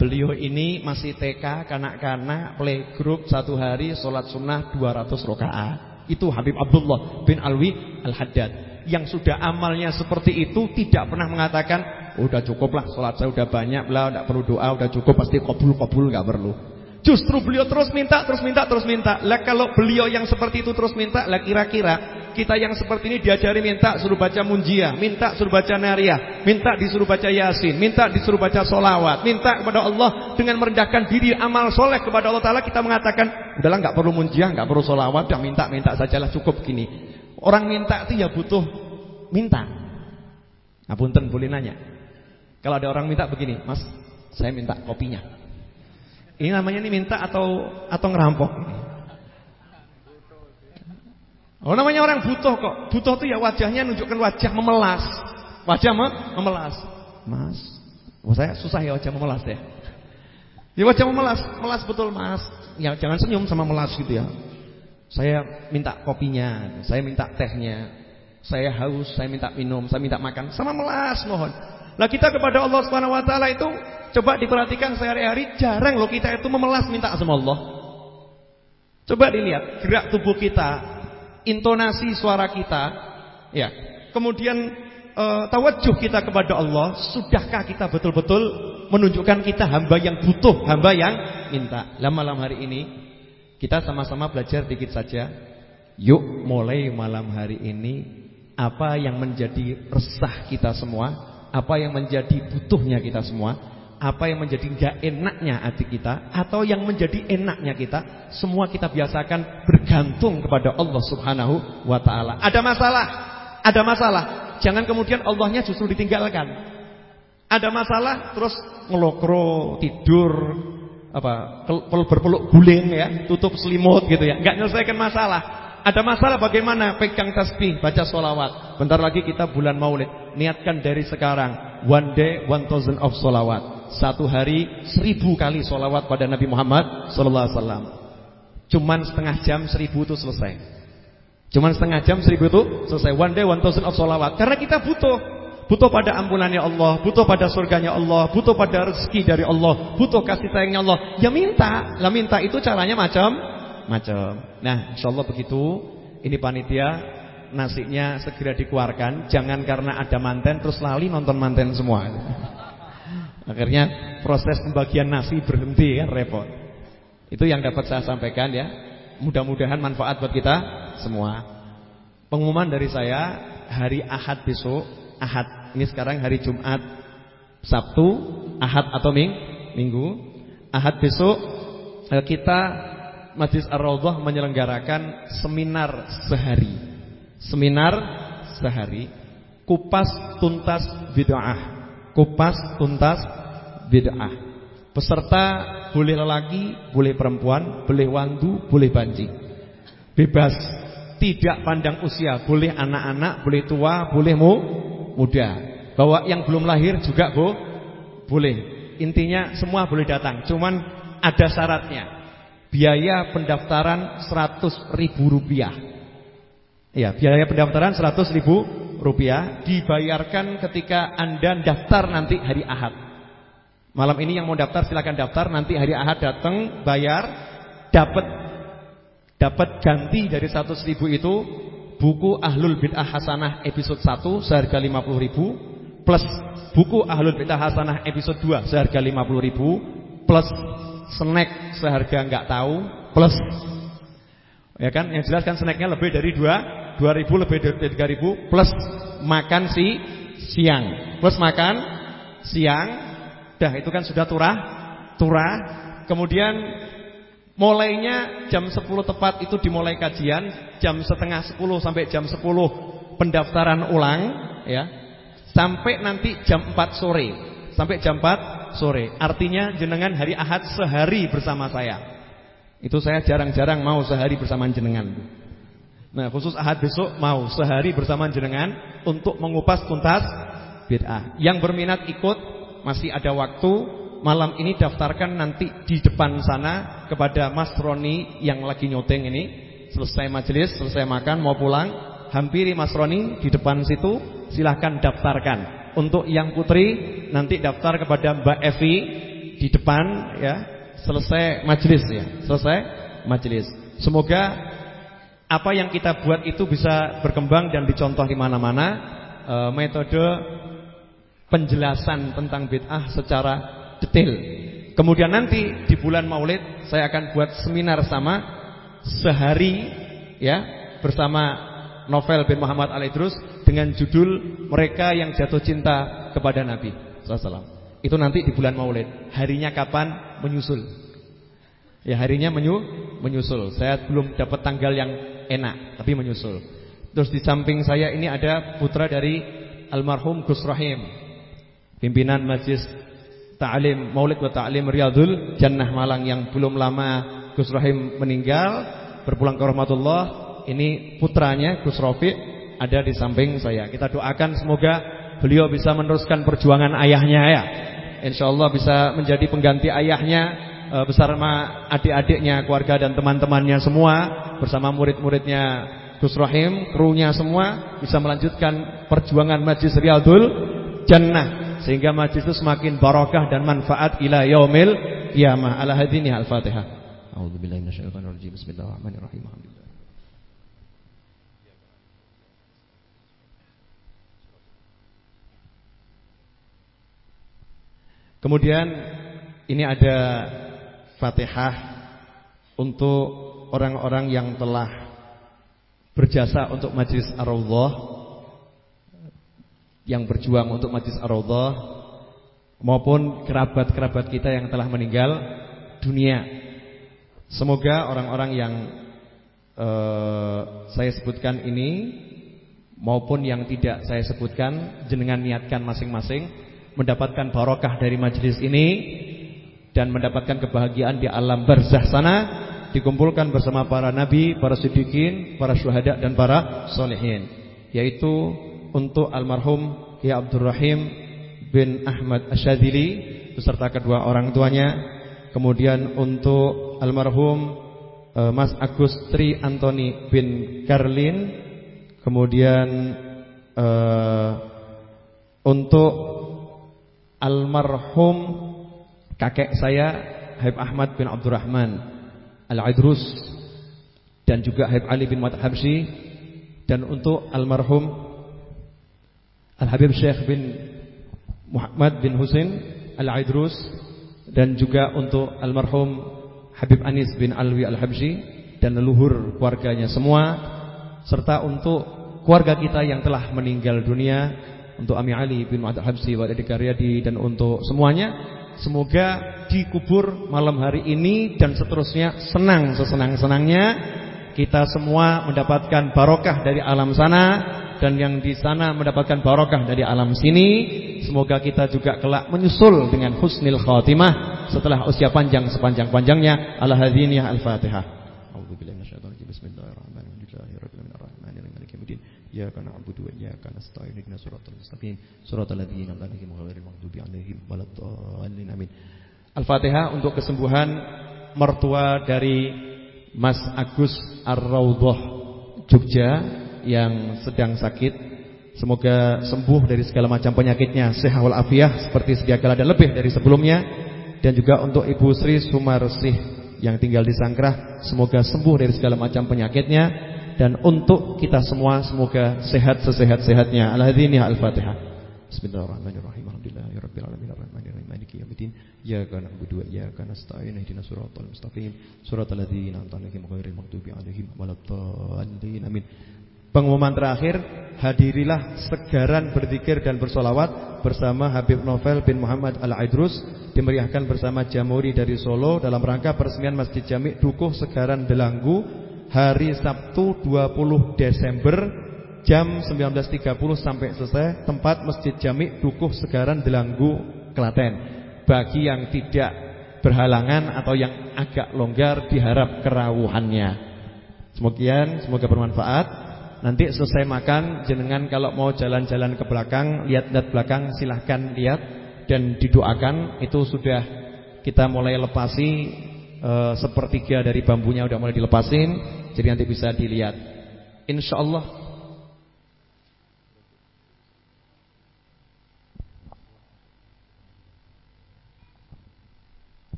beliau ini masih TK, kanak-kanak, playgroup satu hari sholat sunnah 200 rakaat. Itu Habib Abdullah bin Alwi Al-Haddad yang sudah amalnya seperti itu tidak pernah mengatakan udah cukup lah sholat saya udah banyak lah, tidak perlu doa, udah cukup pasti kabul-kabul nggak perlu. Justru beliau terus minta, terus minta, terus minta. Lah kalau beliau yang seperti itu terus minta, lah kira-kira kita yang seperti ini diajari minta suruh baca munjia, minta suruh baca nariyah, minta disuruh baca yasin, minta disuruh baca solawat, minta kepada Allah dengan merendahkan diri amal soleh kepada Allah Taala kita mengatakan udahlah nggak perlu munjia, nggak perlu solawat, udah minta minta sajalah cukup gini. Orang minta itu ya butuh minta. Nah, punten boleh nanya. Kalau ada orang minta begini, Mas, saya minta kopinya. Ini namanya ini minta atau atau ngerampok? Oh namanya orang butuh kok. Butuh tuh ya wajahnya nunjukkan wajah memelas. Wajah me memelas. Mas, oh saya susah ya wajah memelas ya. Ya wajah memelas, melas betul mas. Ya jangan senyum sama melas gitu ya. Saya minta kopinya, saya minta tehnya, saya haus, saya minta minum, saya minta makan, sama melas mohon. Nah kita kepada Allah Subhanahu Wa Taala itu Coba diperhatikan sehari-hari jarang loh kita itu memelas minta sama Allah. Coba dilihat gerak tubuh kita, intonasi suara kita, ya. Kemudian e, tawajuh kita kepada Allah, sudahkah kita betul-betul menunjukkan kita hamba yang butuh, hamba yang minta. Lah malam hari ini kita sama-sama belajar dikit saja. Yuk mulai malam hari ini apa yang menjadi resah kita semua, apa yang menjadi butuhnya kita semua apa yang menjadi enggak enaknya hati kita atau yang menjadi enaknya kita, semua kita biasakan bergantung kepada Allah Subhanahu wa taala. Ada masalah, ada masalah. Jangan kemudian Allahnya justru ditinggalkan. Ada masalah terus ngelokro, tidur, apa, berpeluk guling ya, tutup selimut gitu ya. Enggak menyelesaikan masalah. Ada masalah bagaimana pegang tasbih, baca solawat. Bentar lagi kita bulan maulid. Niatkan dari sekarang. One day, one thousand of solawat satu hari seribu kali solawat pada Nabi Muhammad Sallallahu. Cuman setengah jam seribu itu selesai. Cuman setengah jam seribu itu selesai. One day one thousand of solawat. Karena kita butuh. Butuh pada ampunannya Allah, butuh pada surganya Allah, butuh pada rezeki dari Allah, butuh kasih sayangnya Allah. Ya minta, lah minta itu caranya macam macam. Nah, insya Allah begitu. Ini panitia nasinya segera dikeluarkan. Jangan karena ada manten terus lali nonton manten semua. Akhirnya proses pembagian nasi berhenti kan repot. Itu yang dapat saya sampaikan ya. Mudah-mudahan manfaat buat kita semua. Pengumuman dari saya hari Ahad besok, Ahad. Ini sekarang hari Jumat, Sabtu, Ahad atau Ming, Minggu. Ahad besok eh, kita Majlis Ar-Raudhah menyelenggarakan seminar sehari. Seminar sehari kupas tuntas bid'ah. Kupas tuntas bid'ah. Peserta boleh lelaki, boleh perempuan, boleh wandu, boleh banci. Bebas, tidak pandang usia, boleh anak-anak, boleh tua, boleh mu, muda. Bawa yang belum lahir juga bu, boleh. Intinya semua boleh datang, cuman ada syaratnya. Biaya pendaftaran 100 ribu rupiah. Ya, biaya pendaftaran 100 ribu rupiah dibayarkan ketika Anda daftar nanti hari Ahad. Malam ini yang mau daftar silakan daftar nanti hari Ahad datang bayar dapat dapat ganti dari 100 ribu itu buku Ahlul Bid'ah Hasanah episode 1 seharga 50 ribu plus buku Ahlul Bid'ah Hasanah episode 2 seharga 50 ribu plus snack seharga nggak tahu plus ya kan yang jelas kan snacknya lebih dari 2 2000 lebih dari 3000 plus makan si siang plus makan siang Dah itu kan sudah turah, turah. Kemudian mulainya jam 10 tepat itu dimulai kajian, jam setengah 10 sampai jam 10 pendaftaran ulang ya. Sampai nanti jam 4 sore. Sampai jam 4 sore. Artinya jenengan hari Ahad sehari bersama saya. Itu saya jarang-jarang mau sehari bersama jenengan. Nah, khusus Ahad besok mau sehari bersama jenengan untuk mengupas tuntas bid'ah. Yang berminat ikut masih ada waktu malam ini daftarkan nanti di depan sana kepada Mas Roni yang lagi nyoteng ini. Selesai majelis, selesai makan mau pulang, hampiri Mas Roni di depan situ, silahkan daftarkan. Untuk yang putri nanti daftar kepada Mbak Evi di depan ya. Selesai majelis ya, selesai majelis. Semoga apa yang kita buat itu bisa berkembang dan dicontoh di mana-mana. E, metode penjelasan tentang bid'ah secara detail. Kemudian nanti di bulan Maulid saya akan buat seminar sama sehari ya bersama Novel bin Muhammad Al Idrus dengan judul Mereka yang Jatuh Cinta kepada Nabi sallallahu Itu nanti di bulan Maulid. Harinya kapan? Menyusul. Ya harinya menyu menyusul. Saya belum dapat tanggal yang enak, tapi menyusul. Terus di samping saya ini ada putra dari almarhum Gus Rahim, pimpinan Majlis Ta'lim Maulid wa Ta'lim Riyadul Jannah Malang yang belum lama Gus Rahim meninggal, berpulang ke rahmatullah. Ini putranya Gus Rafiq ada di samping saya. Kita doakan semoga beliau bisa meneruskan perjuangan ayahnya ya. Insyaallah bisa menjadi pengganti ayahnya Eh, bersama adik-adiknya, keluarga dan teman-temannya semua bersama murid-muridnya Gus Rahim, krunya semua bisa melanjutkan perjuangan Majlis Riyadul Jannah sehingga majlis itu semakin barakah dan manfaat ila yaumil qiyamah. Ala hadini al-Fatihah. A'udzubillahi minasyaitonir rajim. Bismillahirrahmanirrahim. Kemudian ini ada Fatihah untuk orang-orang yang telah berjasa untuk Majlis Ar-Raudhah yang berjuang untuk Majlis Ar-Raudhah maupun kerabat-kerabat kita yang telah meninggal dunia. Semoga orang-orang yang uh, saya sebutkan ini maupun yang tidak saya sebutkan jenengan niatkan masing-masing mendapatkan barokah dari majlis ini dan mendapatkan kebahagiaan di alam barzah sana dikumpulkan bersama para nabi, para siddiqin, para syuhada dan para solehin yaitu untuk almarhum Ya Abdurrahim bin Ahmad Asyadili beserta kedua orang tuanya. Kemudian untuk almarhum uh, Mas Agus Tri Antoni bin Karlin. Kemudian uh, untuk almarhum kakek saya Habib Ahmad bin Abdurrahman Al-Idrus dan juga Habib Ali bin Muhammad Habsyi dan untuk almarhum Al-Habib Syekh bin Muhammad bin Husain Al-Idrus dan juga untuk almarhum Habib Anis bin Alwi Al-Habsyi dan leluhur keluarganya semua serta untuk keluarga kita yang telah meninggal dunia untuk Ami Ali bin Muhammad Al-Habsyi wa dan untuk semuanya Semoga dikubur malam hari ini dan seterusnya senang sesenang-senangnya kita semua mendapatkan barokah dari alam sana dan yang di sana mendapatkan barokah dari alam sini. Semoga kita juga kelak menyusul dengan husnil khatimah setelah usia panjang sepanjang-panjangnya. Al-Hadiniyah Al-Fatihah. Iyyaka na'budu wa iyyaka nasta'in ihdinas siratal mustaqim siratal ladzina an'amta 'alaihim ghairil maghdubi 'alaihim waladdallin amin Al-Fatihah untuk kesembuhan mertua dari Mas Agus Ar-Raudhah Jogja yang sedang sakit. Semoga sembuh dari segala macam penyakitnya. Sehat walafiat seperti sedia kala dan lebih dari sebelumnya. Dan juga untuk Ibu Sri Sumarsih yang tinggal di Sangkrah Semoga sembuh dari segala macam penyakitnya dan untuk kita semua semoga sehat sesehat-sehatnya. Al-Hadiniyah Al-Fatihah. Bismillahirrahmanirrahim. Alhamdulillahirabbil alamin arrahmanirrahim maliki yaumiddin. Iyyaka na'budu wa iyyaka nasta'in ihdinas siratal mustaqim. Siratal ladzina an'amta 'alaihim ghairil maghdubi 'alaihim waladdallin. Amin. Pengumuman terakhir, hadirilah segaran berzikir dan bersolawat bersama Habib Novel bin Muhammad Al-Aidrus dimeriahkan bersama Jamuri dari Solo dalam rangka peresmian Masjid Jami' Dukuh Segaran Delanggu hari Sabtu 20 Desember jam 19.30 sampai selesai tempat Masjid Jami Dukuh Segaran Delanggu Klaten. Bagi yang tidak berhalangan atau yang agak longgar diharap kerawuhannya. Semoga semoga bermanfaat. Nanti selesai makan jenengan kalau mau jalan-jalan ke belakang, lihat-lihat belakang silahkan lihat dan didoakan itu sudah kita mulai lepasi e, sepertiga dari bambunya udah mulai dilepasin jadi nanti bisa dilihat. Insya Allah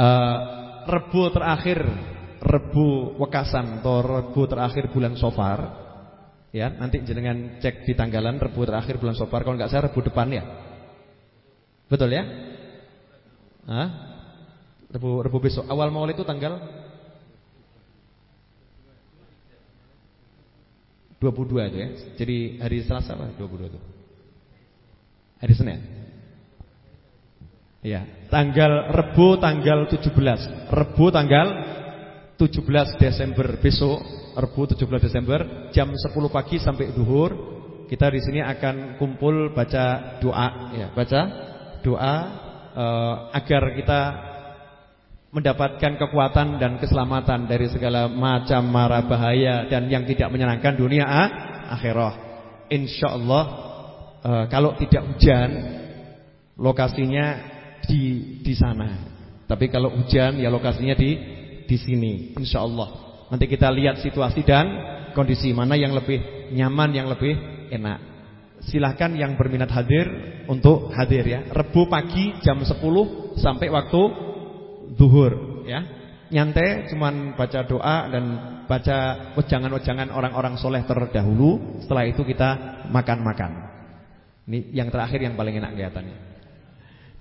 uh, Rebu terakhir Rebu Wekasan atau Rebu terakhir bulan Sofar Ya, nanti jenengan cek di tanggalan Rebu terakhir bulan Sofar kalau nggak saya Rebu depan ya. Betul ya? Hah? Rebu Rebu besok. Awal Maulid itu tanggal 22 itu ya. Jadi hari Selasa apa? 22 itu. Hari Senin. Ya, tanggal Rebu tanggal 17. Rebu tanggal 17 Desember besok, Rebu 17 Desember jam 10 pagi sampai duhur kita di sini akan kumpul baca doa ya, baca doa uh, agar kita mendapatkan kekuatan dan keselamatan dari segala macam mara bahaya dan yang tidak menyenangkan dunia ah, akhirah. Insyaallah uh, kalau tidak hujan lokasinya di di sana. Tapi kalau hujan ya lokasinya di di sini insyaallah. Nanti kita lihat situasi dan kondisi mana yang lebih nyaman, yang lebih enak. Silahkan yang berminat hadir untuk hadir ya. Rebu pagi jam 10 sampai waktu zuhur ya. Nyantai cuman baca doa dan baca wejangan-wejangan orang-orang soleh terdahulu. Setelah itu kita makan-makan. Ini yang terakhir yang paling enak kelihatannya.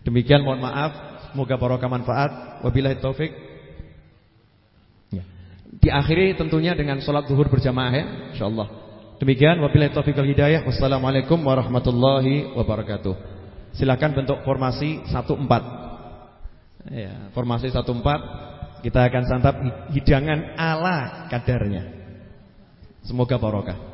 Demikian mohon maaf, semoga barokah manfaat. Wabillahi taufik. Diakhiri tentunya dengan sholat zuhur berjamaah ya, insyaallah. Demikian wabillahi taufik wal hidayah. Wassalamualaikum warahmatullahi wabarakatuh. Silakan bentuk formasi 14. Ya, formasi 14 kita akan santap hidangan ala kadarnya. Semoga barokah.